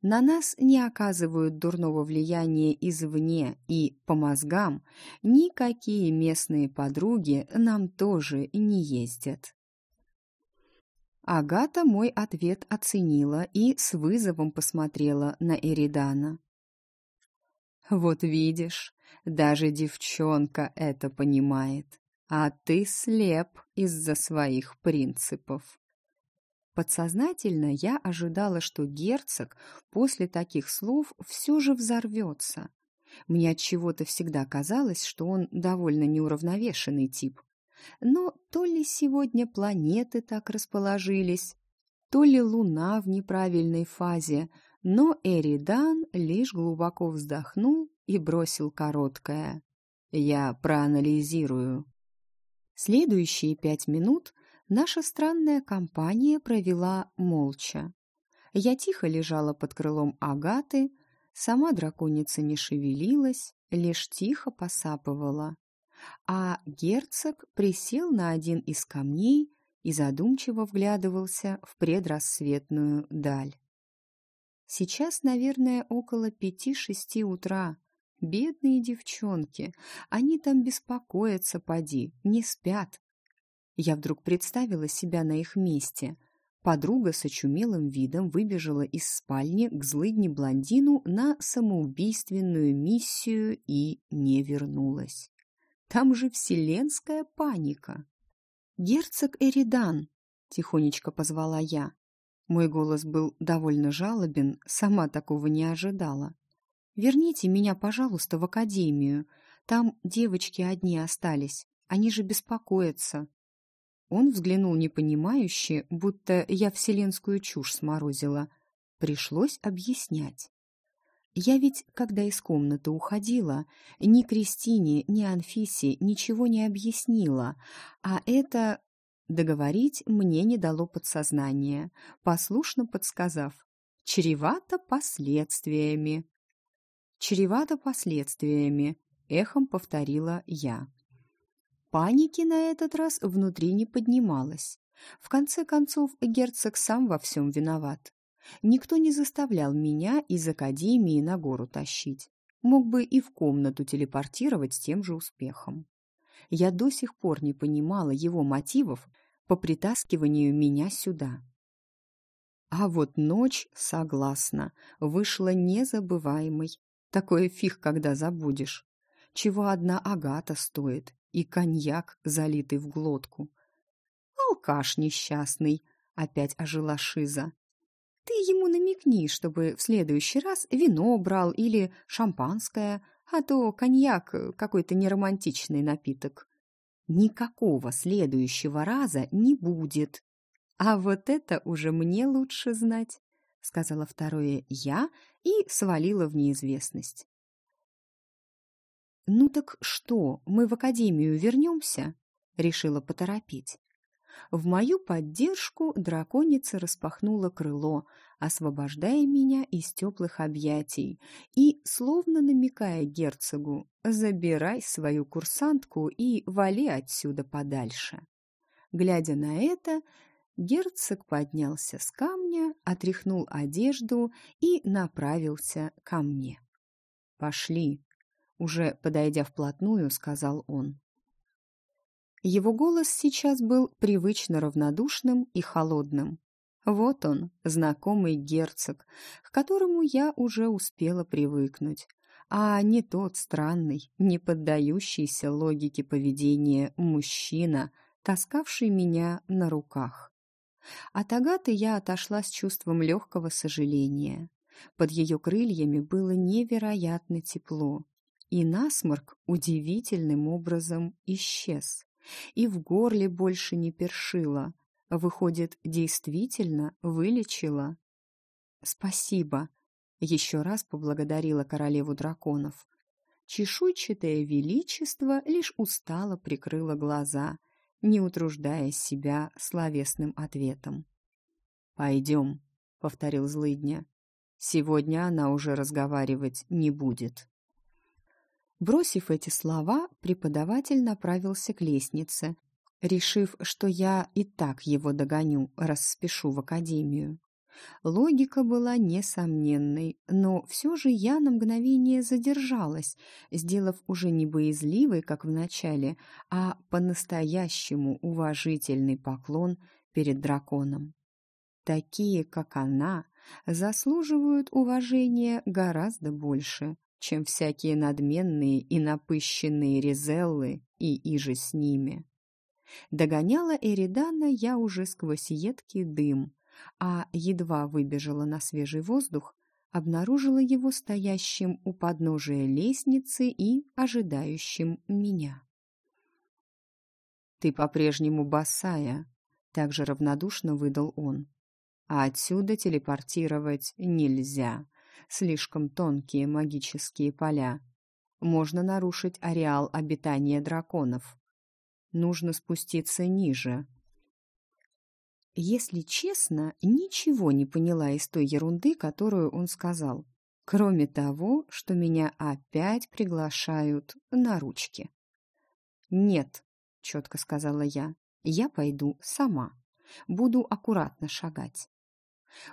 На нас не оказывают дурного влияния извне, и по мозгам никакие местные подруги нам тоже не ездят. Агата мой ответ оценила и с вызовом посмотрела на Эридана. «Вот видишь, даже девчонка это понимает а ты слеп из-за своих принципов. Подсознательно я ожидала, что герцог после таких слов все же взорвется. Мне от чего-то всегда казалось, что он довольно неуравновешенный тип. Но то ли сегодня планеты так расположились, то ли Луна в неправильной фазе, но Эридан лишь глубоко вздохнул и бросил короткое. «Я проанализирую». Следующие пять минут наша странная компания провела молча. Я тихо лежала под крылом Агаты, сама драконица не шевелилась, лишь тихо посапывала. А герцог присел на один из камней и задумчиво вглядывался в предрассветную даль. Сейчас, наверное, около пяти-шести утра, Бедные девчонки, они там беспокоятся, поди, не спят. Я вдруг представила себя на их месте. Подруга с очумелым видом выбежала из спальни к злыдне-блондину на самоубийственную миссию и не вернулась. Там же вселенская паника. «Герцог Эридан!» — тихонечко позвала я. Мой голос был довольно жалобен, сама такого не ожидала. Верните меня, пожалуйста, в академию. Там девочки одни остались. Они же беспокоятся». Он взглянул непонимающе, будто я вселенскую чушь сморозила. Пришлось объяснять. Я ведь, когда из комнаты уходила, ни Кристине, ни Анфисе ничего не объяснила, а это... Договорить мне не дало подсознание, послушно подсказав. Чревато последствиями чревато последствиями», — эхом повторила я. Паники на этот раз внутри не поднималось. В конце концов, герцог сам во всем виноват. Никто не заставлял меня из академии на гору тащить. Мог бы и в комнату телепортировать с тем же успехом. Я до сих пор не понимала его мотивов по притаскиванию меня сюда. А вот ночь, согласна, вышла незабываемой. Такое фиг, когда забудешь. Чего одна агата стоит, и коньяк, залитый в глотку. Алкаш несчастный, опять ожила Шиза. Ты ему намекни, чтобы в следующий раз вино брал или шампанское, а то коньяк — какой-то неромантичный напиток. Никакого следующего раза не будет. А вот это уже мне лучше знать, сказала второе я и свалила в неизвестность. Ну так что, мы в академию вернемся? Решила поторопить. В мою поддержку драконица распахнула крыло, освобождая меня из теплых объятий и, словно намекая герцогу, «Забирай свою курсантку и вали отсюда подальше». Глядя на это, герцог поднялся с камня, отряхнул одежду и направился ко мне. «Пошли», — уже подойдя вплотную, сказал он. Его голос сейчас был привычно равнодушным и холодным. Вот он, знакомый герцог, к которому я уже успела привыкнуть, а не тот странный, не поддающийся логике поведения мужчина, таскавший меня на руках. От Агаты я отошла с чувством легкого сожаления. Под ее крыльями было невероятно тепло, и насморк удивительным образом исчез и в горле больше не першило. Выходит, действительно вылечила. «Спасибо», — еще раз поблагодарила королеву драконов. Чешуйчатое величество лишь устало прикрыло глаза, не утруждая себя словесным ответом. «Пойдем», — повторил злыдня. «Сегодня она уже разговаривать не будет». Бросив эти слова, преподаватель направился к лестнице, решив, что я и так его догоню, раз в академию. Логика была несомненной, но все же я на мгновение задержалась, сделав уже не боязливый, как в начале, а по-настоящему уважительный поклон перед драконом. Такие, как она, заслуживают уважения гораздо больше, чем всякие надменные и напыщенные Ризеллы и иже с ними. Догоняла Эридана я уже сквозь едкий дым, а едва выбежала на свежий воздух, обнаружила его стоящим у подножия лестницы и ожидающим меня. «Ты по-прежнему босая», — также равнодушно выдал он. «А отсюда телепортировать нельзя слишком тонкие магические поля. Можно нарушить ареал обитания драконов. Нужно спуститься ниже. Если честно, ничего не поняла из той ерунды, которую он сказал. Кроме того, что меня опять приглашают на ручки. «Нет», — четко сказала я, — «я пойду сама. Буду аккуратно шагать.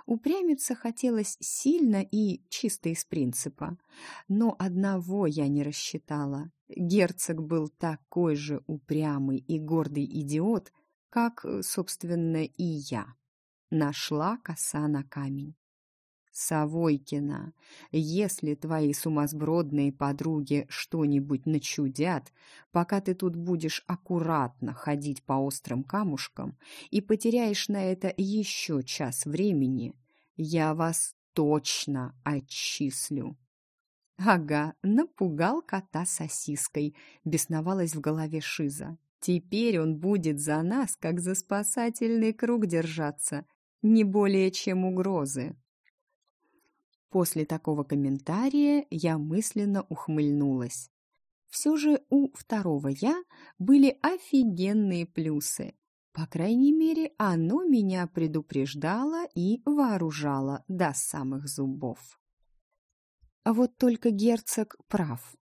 Упрямиться хотелось сильно и чисто из принципа. Но одного я не рассчитала. Герцог был такой же упрямый и гордый идиот, как, собственно, и я. Нашла коса на камень. Савойкина, если твои сумасбродные подруги что-нибудь начудят, пока ты тут будешь аккуратно ходить по острым камушкам и потеряешь на это еще час времени, я вас точно отчислю. Ага, напугал кота сосиской, бесновалась в голове Шиза. Теперь он будет за нас, как за спасательный круг держаться, не более чем угрозы. После такого комментария я мысленно ухмыльнулась. Все же у второго «я» были офигенные плюсы. По крайней мере, оно меня предупреждало и вооружало до самых зубов. А вот только герцог прав.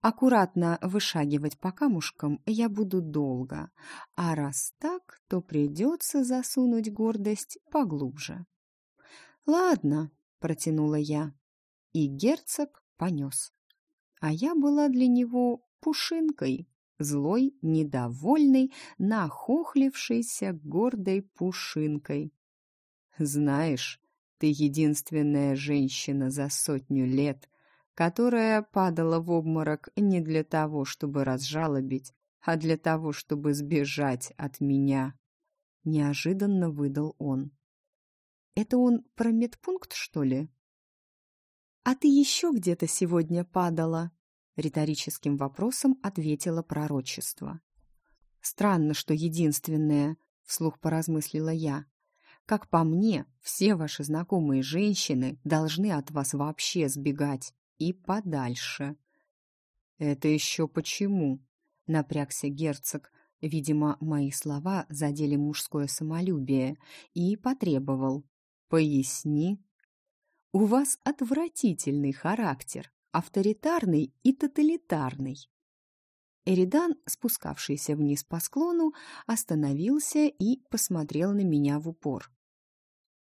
Аккуратно вышагивать по камушкам я буду долго, а раз так, то придется засунуть гордость поглубже. Ладно, протянула я. И герцог понес. А я была для него пушинкой, злой, недовольный, нахохлившийся гордой пушинкой. «Знаешь, ты единственная женщина за сотню лет, которая падала в обморок не для того, чтобы разжалобить, а для того, чтобы сбежать от меня», — неожиданно выдал он. «Это он про медпункт, что ли?» «А ты еще где-то сегодня падала?» Риторическим вопросом ответила пророчество. «Странно, что единственное», — вслух поразмыслила я. «Как по мне, все ваши знакомые женщины должны от вас вообще сбегать и подальше». «Это еще почему?» — напрягся герцог. Видимо, мои слова задели мужское самолюбие и потребовал. «Поясни». «У вас отвратительный характер», авторитарный и тоталитарный. Эридан, спускавшийся вниз по склону, остановился и посмотрел на меня в упор.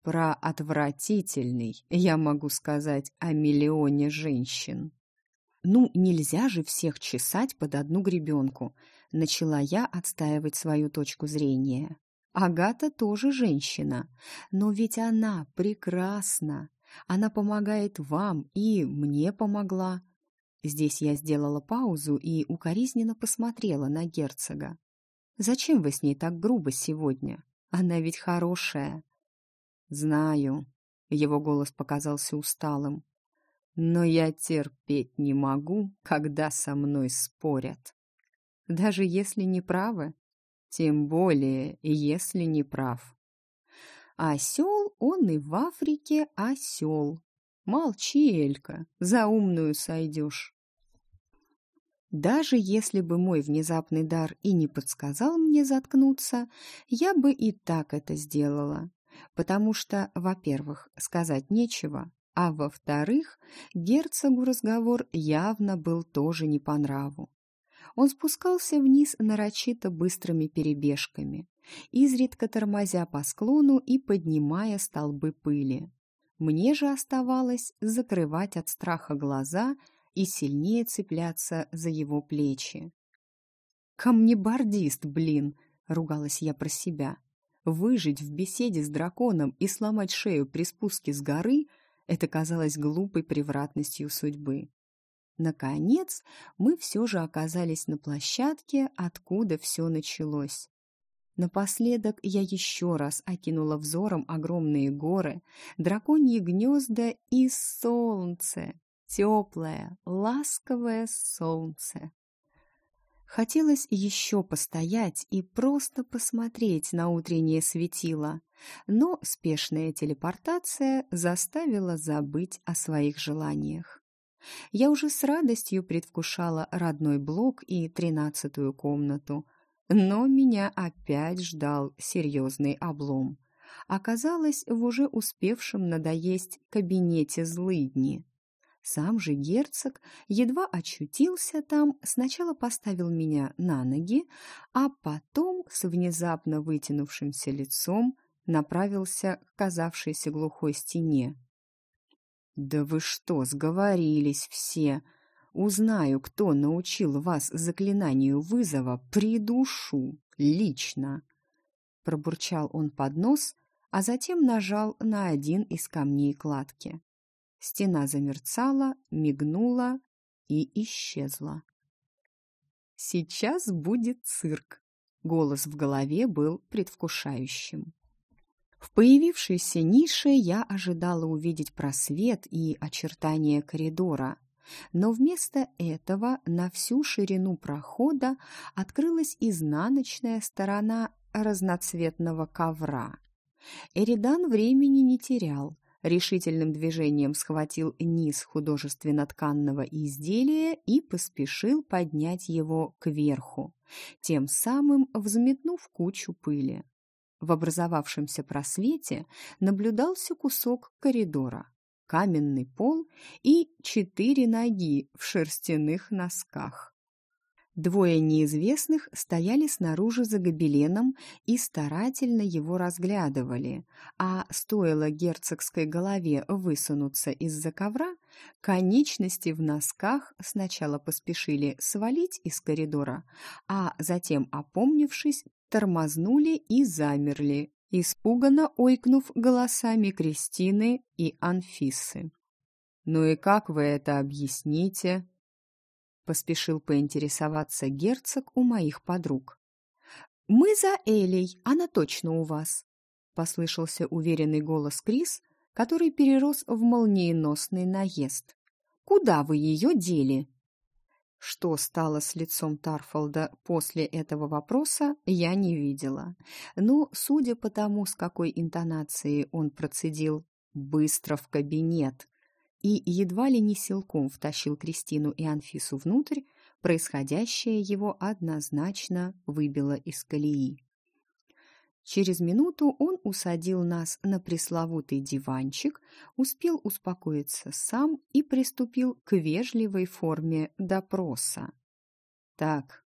Про отвратительный я могу сказать о миллионе женщин. Ну, нельзя же всех чесать под одну гребенку. Начала я отстаивать свою точку зрения. Агата тоже женщина, но ведь она прекрасна. Она помогает вам и мне помогла». Здесь я сделала паузу и укоризненно посмотрела на герцога. «Зачем вы с ней так грубо сегодня? Она ведь хорошая». «Знаю», — его голос показался усталым. «Но я терпеть не могу, когда со мной спорят. Даже если не правы, тем более, если не прав. Осел он и в Африке осел. Молчи, Элька, за умную сойдешь. Даже если бы мой внезапный дар и не подсказал мне заткнуться, я бы и так это сделала. Потому что, во-первых, сказать нечего, а во-вторых, герцогу разговор явно был тоже не по нраву. Он спускался вниз нарочито быстрыми перебежками, изредка тормозя по склону и поднимая столбы пыли. Мне же оставалось закрывать от страха глаза и сильнее цепляться за его плечи. «Камнебордист, блин!» — ругалась я про себя. Выжить в беседе с драконом и сломать шею при спуске с горы — это казалось глупой превратностью судьбы. Наконец, мы все же оказались на площадке, откуда все началось. Напоследок я еще раз окинула взором огромные горы, драконьи гнезда и солнце, теплое, ласковое солнце. Хотелось еще постоять и просто посмотреть на утреннее светило, но спешная телепортация заставила забыть о своих желаниях. Я уже с радостью предвкушала родной блок и тринадцатую комнату, но меня опять ждал серьезный облом. Оказалось, в уже успевшем надоесть кабинете злыдни. Сам же герцог едва очутился там, сначала поставил меня на ноги, а потом с внезапно вытянувшимся лицом направился к казавшейся глухой стене. «Да вы что, сговорились все! Узнаю, кто научил вас заклинанию вызова, придушу, лично!» Пробурчал он под нос, а затем нажал на один из камней кладки. Стена замерцала, мигнула и исчезла. «Сейчас будет цирк!» Голос в голове был предвкушающим. В появившейся нише я ожидала увидеть просвет и очертания коридора, но вместо этого на всю ширину прохода открылась изнаночная сторона разноцветного ковра. Эридан времени не терял, решительным движением схватил низ художественно-тканного изделия и поспешил поднять его кверху, тем самым взметнув кучу пыли. В образовавшемся просвете наблюдался кусок коридора, каменный пол и четыре ноги в шерстяных носках. Двое неизвестных стояли снаружи за гобеленом и старательно его разглядывали, а стоило герцогской голове высунуться из-за ковра, конечности в носках сначала поспешили свалить из коридора, а затем, опомнившись, тормознули и замерли, испуганно ойкнув голосами Кристины и Анфисы. «Ну и как вы это объясните?» Поспешил поинтересоваться герцог у моих подруг. «Мы за Элей, она точно у вас», — послышался уверенный голос Крис, который перерос в молниеносный наезд. «Куда вы ее дели?» Что стало с лицом Тарфолда после этого вопроса, я не видела. Но, судя по тому, с какой интонацией он процедил «быстро в кабинет», и едва ли не силком втащил Кристину и Анфису внутрь, происходящее его однозначно выбило из колеи. Через минуту он усадил нас на пресловутый диванчик, успел успокоиться сам и приступил к вежливой форме допроса. «Так,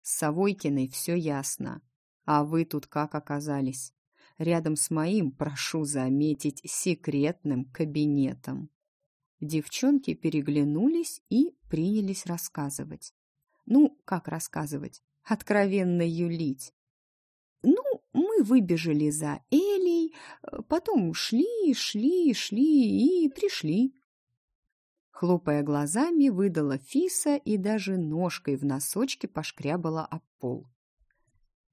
с Савойкиной все ясно. А вы тут как оказались? Рядом с моим, прошу заметить, секретным кабинетом». Девчонки переглянулись и принялись рассказывать. Ну, как рассказывать? Откровенно юлить. Ну, мы выбежали за Элей, потом шли, шли, шли и пришли. Хлопая глазами, выдала Фиса и даже ножкой в носочке пошкрябала об пол.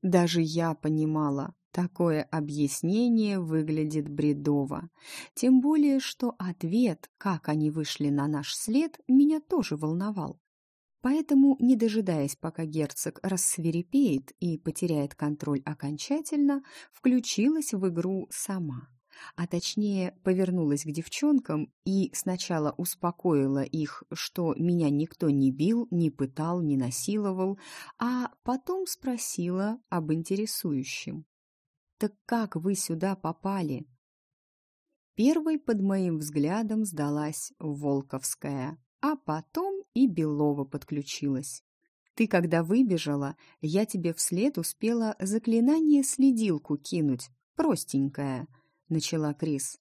Даже я понимала, Такое объяснение выглядит бредово. Тем более, что ответ, как они вышли на наш след, меня тоже волновал. Поэтому, не дожидаясь, пока герцог рассверепеет и потеряет контроль окончательно, включилась в игру сама. А точнее, повернулась к девчонкам и сначала успокоила их, что меня никто не бил, не пытал, не насиловал, а потом спросила об интересующем. Так как вы сюда попали? Первой под моим взглядом сдалась Волковская, а потом и Белова подключилась. Ты, когда выбежала, я тебе вслед успела заклинание-следилку кинуть, простенькое, начала Крис.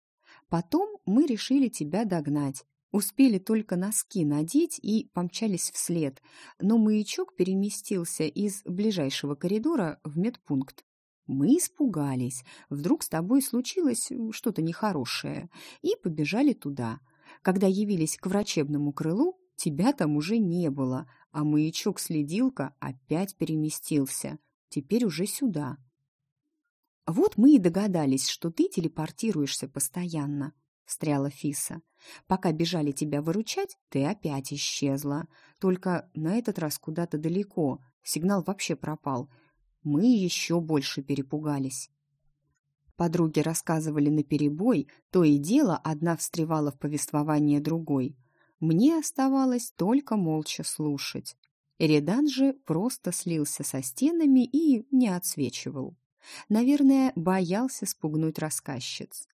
Потом мы решили тебя догнать. Успели только носки надеть и помчались вслед, но маячок переместился из ближайшего коридора в медпункт. Мы испугались, вдруг с тобой случилось что-то нехорошее, и побежали туда. Когда явились к врачебному крылу, тебя там уже не было, а маячок-следилка опять переместился, теперь уже сюда. Вот мы и догадались, что ты телепортируешься постоянно, встряла Фиса. Пока бежали тебя выручать, ты опять исчезла. Только на этот раз куда-то далеко, сигнал вообще пропал — мы еще больше перепугались. Подруги рассказывали наперебой, то и дело одна встревала в повествование другой. Мне оставалось только молча слушать. Эридан же просто слился со стенами и не отсвечивал. Наверное, боялся спугнуть рассказчиц.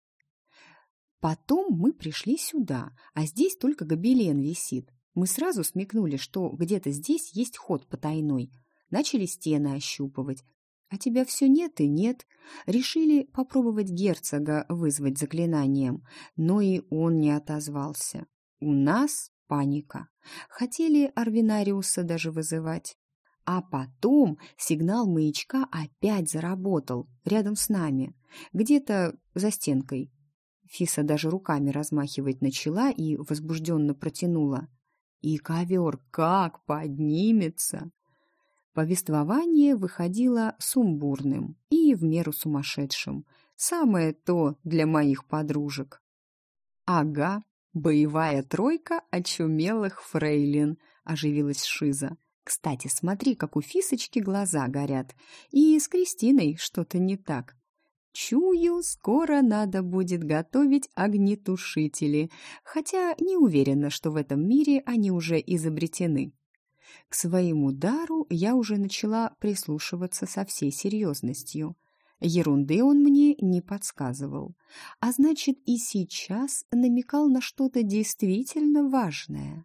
Потом мы пришли сюда, а здесь только гобелен висит. Мы сразу смекнули, что где-то здесь есть ход потайной — начали стены ощупывать. А тебя все нет и нет. Решили попробовать герцога вызвать заклинанием, но и он не отозвался. У нас паника. Хотели Арвинариуса даже вызывать. А потом сигнал маячка опять заработал рядом с нами, где-то за стенкой. Фиса даже руками размахивать начала и возбужденно протянула. И ковер как поднимется! Повествование выходило сумбурным и в меру сумасшедшим. Самое то для моих подружек. «Ага, боевая тройка очумелых фрейлин», — оживилась Шиза. «Кстати, смотри, как у Фисочки глаза горят. И с Кристиной что-то не так. Чую, скоро надо будет готовить огнетушители, хотя не уверена, что в этом мире они уже изобретены. К своему дару я уже начала прислушиваться со всей серьезностью. Ерунды он мне не подсказывал, а значит и сейчас намекал на что-то действительно важное.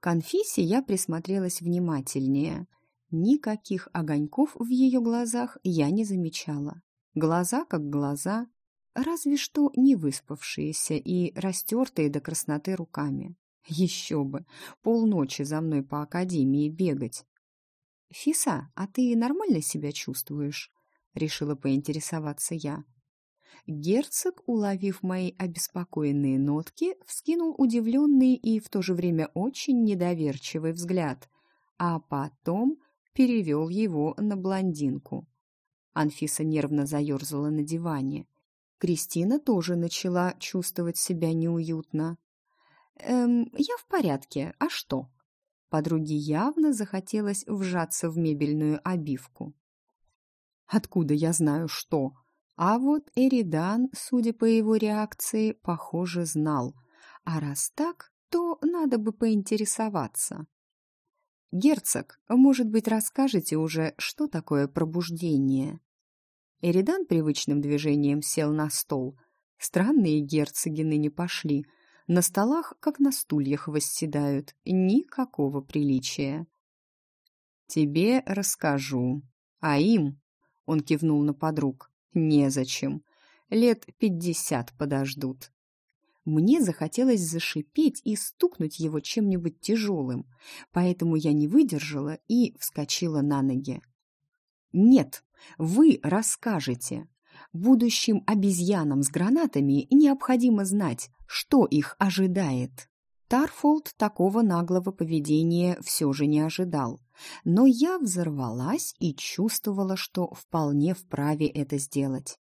К Анфисе я присмотрелась внимательнее. Никаких огоньков в ее глазах я не замечала. Глаза как глаза, разве что не выспавшиеся и растертые до красноты руками. Еще бы, полночи за мной по академии бегать. «Фиса, а ты нормально себя чувствуешь?» — решила поинтересоваться я. Герцог, уловив мои обеспокоенные нотки, вскинул удивленный и в то же время очень недоверчивый взгляд, а потом перевел его на блондинку. Анфиса нервно заерзала на диване. Кристина тоже начала чувствовать себя неуютно. «Эм, я в порядке, а что?» Подруге явно захотелось вжаться в мебельную обивку. «Откуда я знаю, что?» А вот Эридан, судя по его реакции, похоже, знал. А раз так, то надо бы поинтересоваться. «Герцог, может быть, расскажете уже, что такое пробуждение?» Эридан привычным движением сел на стол. Странные герцоги ныне пошли. На столах, как на стульях, восседают. Никакого приличия. «Тебе расскажу. А им...» — он кивнул на подруг. Незачем. Лет пятьдесят подождут. Мне захотелось зашипеть и стукнуть его чем-нибудь тяжелым, поэтому я не выдержала и вскочила на ноги. «Нет, вы расскажете. Будущим обезьянам с гранатами необходимо знать, что их ожидает». Тарфолд такого наглого поведения все же не ожидал. Но я взорвалась и чувствовала, что вполне вправе это сделать.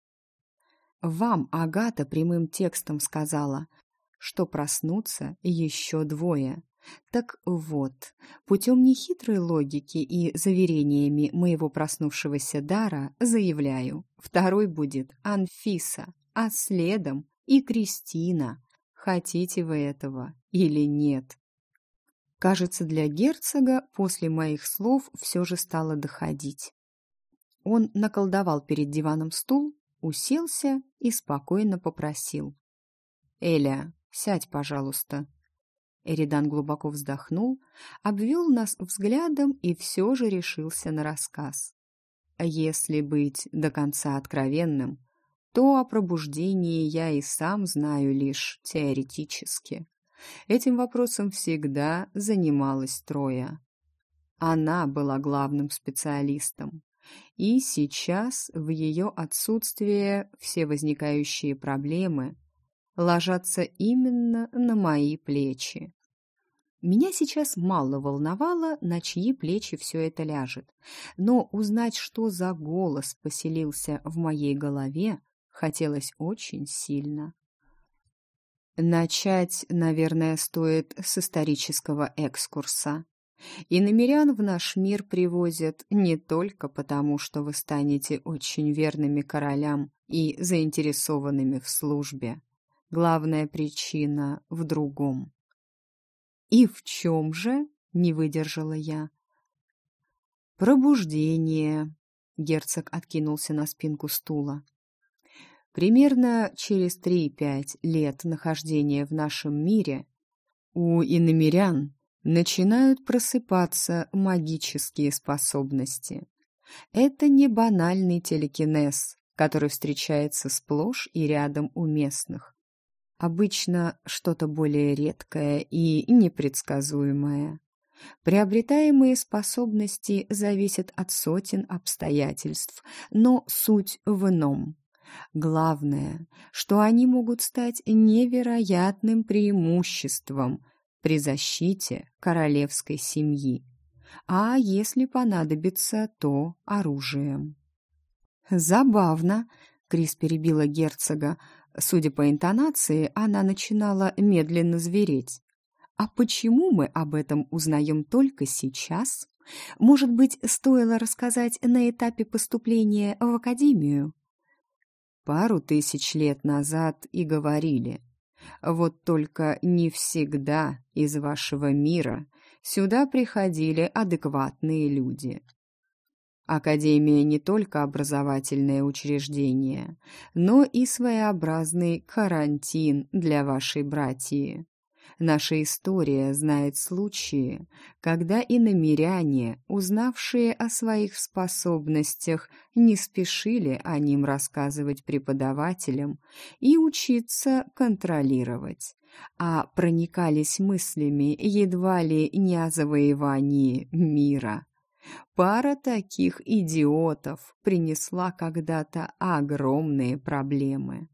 Вам Агата прямым текстом сказала, что проснутся еще двое. Так вот, путем нехитрой логики и заверениями моего проснувшегося дара заявляю, второй будет Анфиса, а следом и Кристина. Хотите вы этого или нет? Кажется, для герцога после моих слов все же стало доходить. Он наколдовал перед диваном стул, уселся и спокойно попросил. «Эля, сядь, пожалуйста». Эридан глубоко вздохнул, обвел нас взглядом и все же решился на рассказ. Если быть до конца откровенным, то о пробуждении я и сам знаю лишь теоретически. Этим вопросом всегда занималась Троя. Она была главным специалистом. И сейчас, в ее отсутствие, все возникающие проблемы ложатся именно на мои плечи. Меня сейчас мало волновало, на чьи плечи все это ляжет, но узнать, что за голос поселился в моей голове, хотелось очень сильно. Начать, наверное, стоит с исторического экскурса. И намерян в наш мир привозят не только потому, что вы станете очень верными королям и заинтересованными в службе. Главная причина в другом. «И в чем же?» — не выдержала я. «Пробуждение», — герцог откинулся на спинку стула. Примерно через 3-5 лет нахождения в нашем мире у иномирян начинают просыпаться магические способности. Это не банальный телекинез, который встречается сплошь и рядом у местных. Обычно что-то более редкое и непредсказуемое. Приобретаемые способности зависят от сотен обстоятельств, но суть в ином. Главное, что они могут стать невероятным преимуществом при защите королевской семьи, а если понадобится, то оружием. «Забавно», — Крис перебила герцога. Судя по интонации, она начинала медленно звереть. «А почему мы об этом узнаем только сейчас? Может быть, стоило рассказать на этапе поступления в академию?» пару тысяч лет назад и говорили. Вот только не всегда из вашего мира сюда приходили адекватные люди. Академия не только образовательное учреждение, но и своеобразный карантин для вашей братьи. Наша история знает случаи, когда иномиряне, узнавшие о своих способностях, не спешили о ним рассказывать преподавателям и учиться контролировать, а проникались мыслями едва ли не о завоевании мира. Пара таких идиотов принесла когда-то огромные проблемы.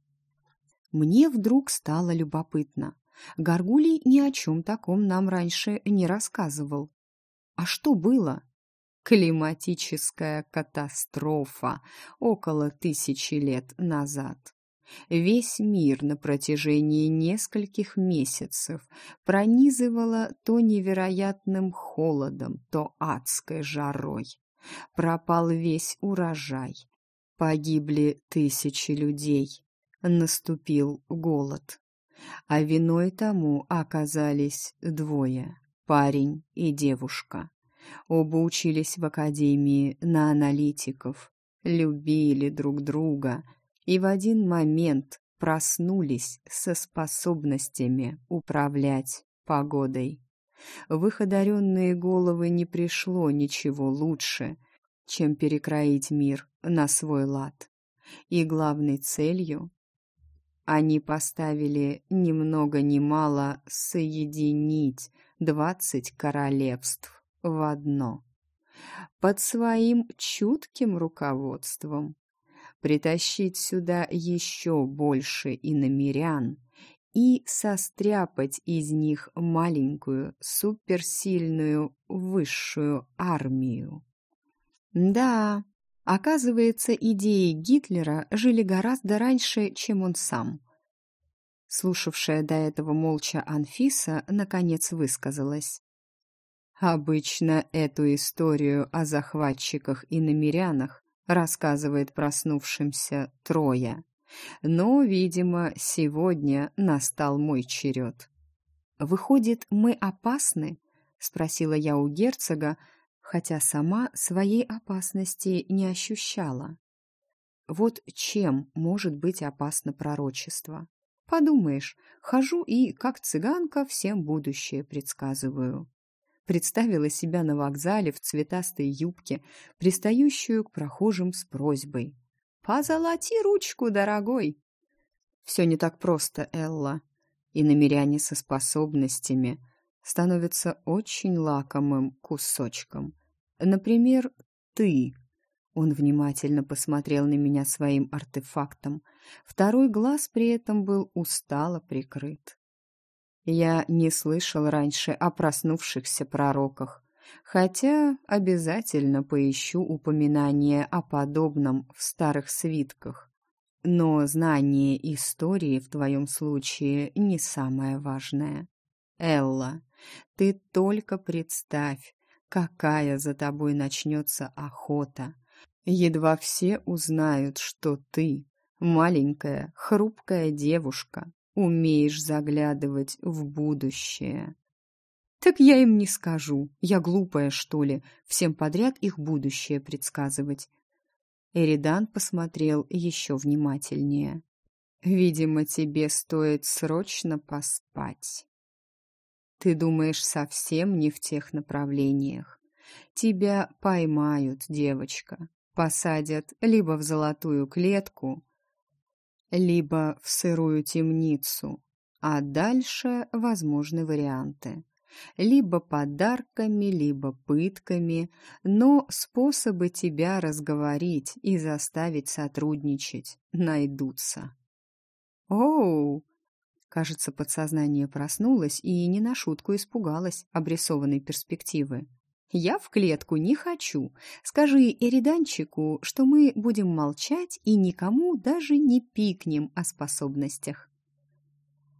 Мне вдруг стало любопытно. Гаргулий ни о чем таком нам раньше не рассказывал. А что было? Климатическая катастрофа около тысячи лет назад. Весь мир на протяжении нескольких месяцев пронизывало то невероятным холодом, то адской жарой. Пропал весь урожай. Погибли тысячи людей. Наступил голод. А виной тому оказались двое – парень и девушка. Оба учились в академии на аналитиков, любили друг друга и в один момент проснулись со способностями управлять погодой. В их одаренные головы не пришло ничего лучше, чем перекроить мир на свой лад. И главной целью они поставили ни много ни мало соединить двадцать королевств в одно. Под своим чутким руководством притащить сюда еще больше иномерян и состряпать из них маленькую, суперсильную, высшую армию. Да, Оказывается, идеи Гитлера жили гораздо раньше, чем он сам. Слушавшая до этого молча Анфиса наконец высказалась. Обычно эту историю о захватчиках и намерянах рассказывает проснувшимся Троя. Но, видимо, сегодня настал мой черед. «Выходит, мы опасны?» — спросила я у герцога, хотя сама своей опасности не ощущала. Вот чем может быть опасно пророчество? Подумаешь, хожу и, как цыганка, всем будущее предсказываю. Представила себя на вокзале в цветастой юбке, пристающую к прохожим с просьбой. «Позолоти ручку, дорогой!» Все не так просто, Элла. И намеряне со способностями становятся очень лакомым кусочком. Например, ты. Он внимательно посмотрел на меня своим артефактом. Второй глаз при этом был устало прикрыт. Я не слышал раньше о проснувшихся пророках, хотя обязательно поищу упоминание о подобном в старых свитках. Но знание истории в твоем случае не самое важное. Элла, ты только представь, какая за тобой начнется охота. Едва все узнают, что ты, маленькая, хрупкая девушка, умеешь заглядывать в будущее. Так я им не скажу. Я глупая, что ли, всем подряд их будущее предсказывать. Эридан посмотрел еще внимательнее. Видимо, тебе стоит срочно поспать. Ты думаешь совсем не в тех направлениях. Тебя поймают, девочка, посадят либо в золотую клетку, либо в сырую темницу, а дальше возможны варианты. Либо подарками, либо пытками, но способы тебя разговорить и заставить сотрудничать найдутся. «Оу!» Кажется, подсознание проснулось и не на шутку испугалось обрисованной перспективы. «Я в клетку не хочу. Скажи Эриданчику, что мы будем молчать и никому даже не пикнем о способностях».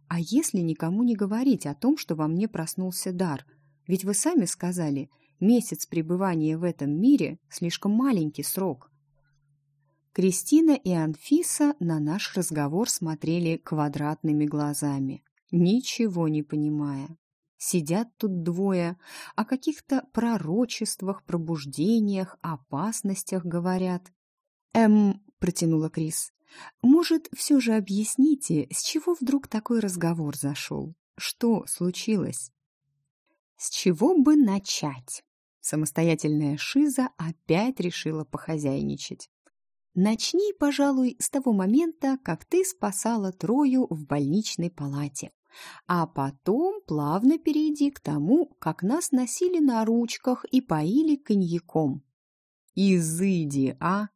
«А если никому не говорить о том, что во мне проснулся дар? Ведь вы сами сказали, месяц пребывания в этом мире – слишком маленький срок». Кристина и Анфиса на наш разговор смотрели квадратными глазами, ничего не понимая. Сидят тут двое, о каких-то пророчествах, пробуждениях, опасностях говорят. «Эм», — протянула Крис, — «может, все же объясните, с чего вдруг такой разговор зашел? Что случилось? С чего бы начать? Самостоятельная Шиза опять решила похозяйничать. Начни, пожалуй, с того момента, как ты спасала Трою в больничной палате. А потом плавно перейди к тому, как нас носили на ручках и поили коньяком. Изыди, а!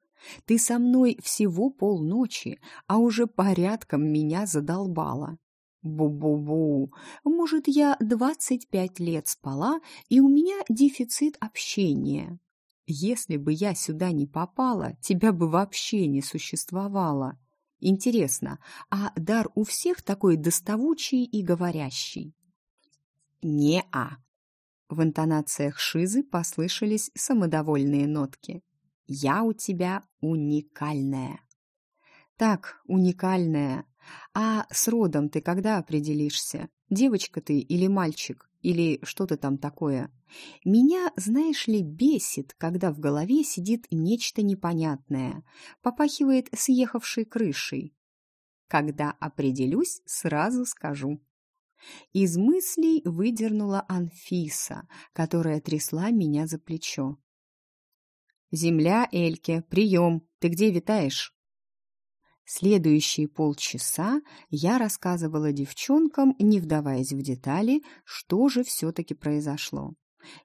Ты со мной всего полночи, а уже порядком меня задолбала. Бу-бу-бу, может, я двадцать пять лет спала, и у меня дефицит общения. Если бы я сюда не попала, тебя бы вообще не существовало. Интересно, а дар у всех такой доставучий и говорящий? Не-а. В интонациях Шизы послышались самодовольные нотки. Я у тебя уникальная. Так, уникальная. А с родом ты когда определишься? Девочка ты или мальчик? Или что-то там такое? Меня, знаешь ли, бесит, когда в голове сидит нечто непонятное, попахивает съехавшей крышей. Когда определюсь, сразу скажу. Из мыслей выдернула Анфиса, которая трясла меня за плечо. «Земля, Эльке, прием! Ты где витаешь?» Следующие полчаса я рассказывала девчонкам, не вдаваясь в детали, что же все-таки произошло.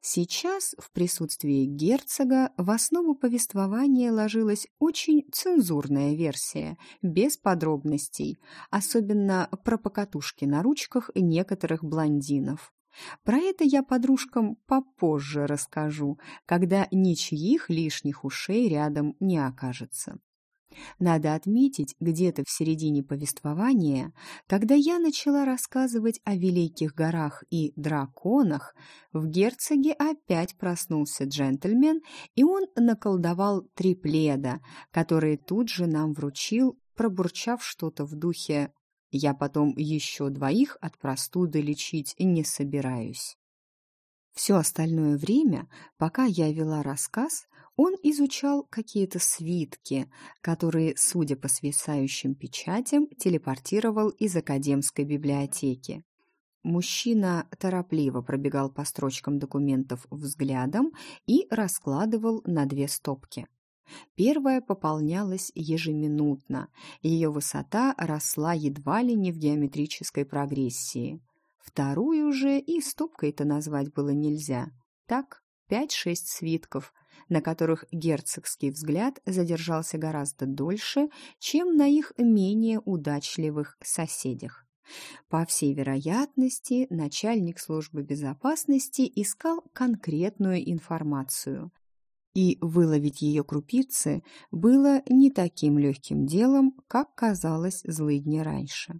Сейчас, в присутствии герцога, в основу повествования ложилась очень цензурная версия, без подробностей, особенно про покатушки на ручках некоторых блондинов. Про это я подружкам попозже расскажу, когда ничьих лишних ушей рядом не окажется. Надо отметить, где-то в середине повествования, когда я начала рассказывать о великих горах и драконах, в герцоге опять проснулся джентльмен, и он наколдовал три пледа, которые тут же нам вручил, пробурчав что-то в духе «Я потом еще двоих от простуды лечить не собираюсь». Все остальное время, пока я вела рассказ, он изучал какие-то свитки, которые, судя по свисающим печатям, телепортировал из академской библиотеки. Мужчина торопливо пробегал по строчкам документов взглядом и раскладывал на две стопки. Первая пополнялась ежеминутно, ее высота росла едва ли не в геометрической прогрессии. Вторую же и стопкой-то назвать было нельзя. Так, пять-шесть свитков, на которых герцогский взгляд задержался гораздо дольше, чем на их менее удачливых соседях. По всей вероятности, начальник службы безопасности искал конкретную информацию. И выловить ее крупицы было не таким легким делом, как казалось злыдне раньше.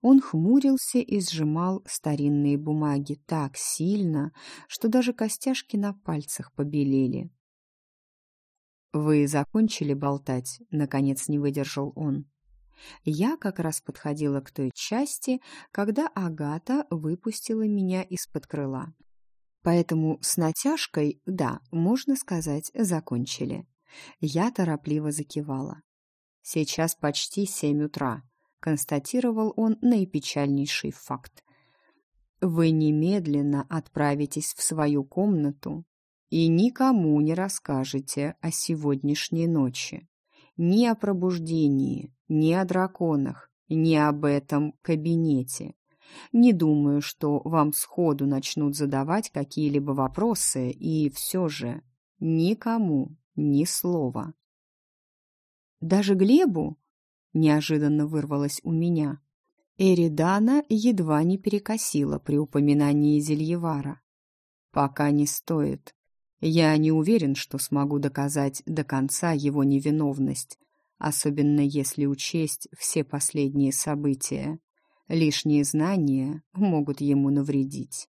Он хмурился и сжимал старинные бумаги так сильно, что даже костяшки на пальцах побелели. «Вы закончили болтать?» — наконец не выдержал он. Я как раз подходила к той части, когда Агата выпустила меня из-под крыла. Поэтому с натяжкой, да, можно сказать, закончили. Я торопливо закивала. Сейчас почти семь утра, констатировал он наипечальнейший факт. Вы немедленно отправитесь в свою комнату и никому не расскажете о сегодняшней ночи. Ни о пробуждении, ни о драконах, ни об этом кабинете. Не думаю, что вам сходу начнут задавать какие-либо вопросы, и все же никому ни слова. Даже Глебу неожиданно вырвалось у меня. Эридана едва не перекосила при упоминании Зельевара. Пока не стоит. Я не уверен, что смогу доказать до конца его невиновность, особенно если учесть все последние события. Лишние знания могут ему навредить.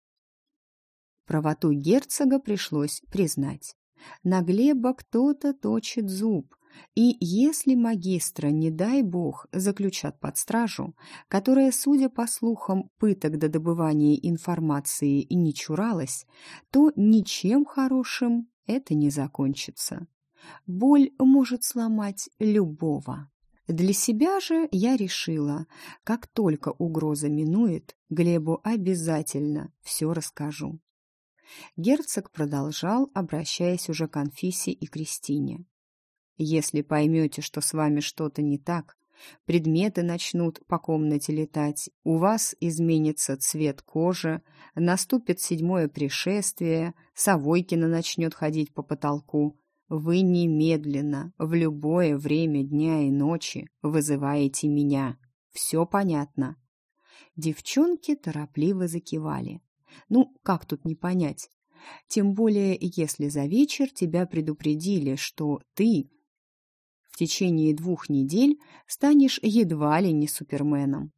Правоту герцога пришлось признать. На Глеба кто-то точит зуб, и если магистра, не дай бог, заключат под стражу, которая, судя по слухам, пыток до добывания информации не чуралась, то ничем хорошим это не закончится. Боль может сломать любого. Для себя же я решила, как только угроза минует, Глебу обязательно все расскажу. Герцог продолжал, обращаясь уже к Анфисе и Кристине. «Если поймете, что с вами что-то не так, предметы начнут по комнате летать, у вас изменится цвет кожи, наступит седьмое пришествие, Савойкина начнет ходить по потолку, вы немедленно, в любое время дня и ночи вызываете меня. Все понятно?» Девчонки торопливо закивали. Ну, как тут не понять? Тем более, если за вечер тебя предупредили, что ты в течение двух недель станешь едва ли не суперменом.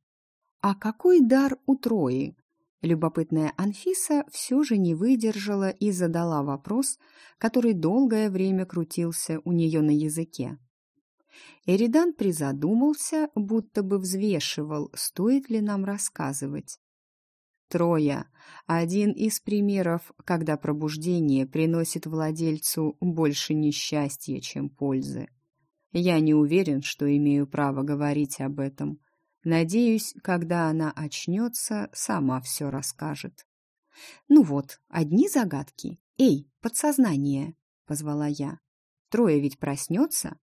А какой дар у Трои? Любопытная Анфиса все же не выдержала и задала вопрос, который долгое время крутился у нее на языке. Эридан призадумался, будто бы взвешивал, стоит ли нам рассказывать. Троя – один из примеров, когда пробуждение приносит владельцу больше несчастья, чем пользы. Я не уверен, что имею право говорить об этом. Надеюсь, когда она очнется, сама все расскажет. «Ну вот, одни загадки. Эй, подсознание!» — позвала я. «Трое ведь проснется?»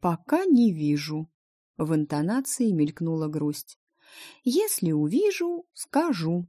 «Пока не вижу». В интонации мелькнула грусть. «Если увижу, скажу»,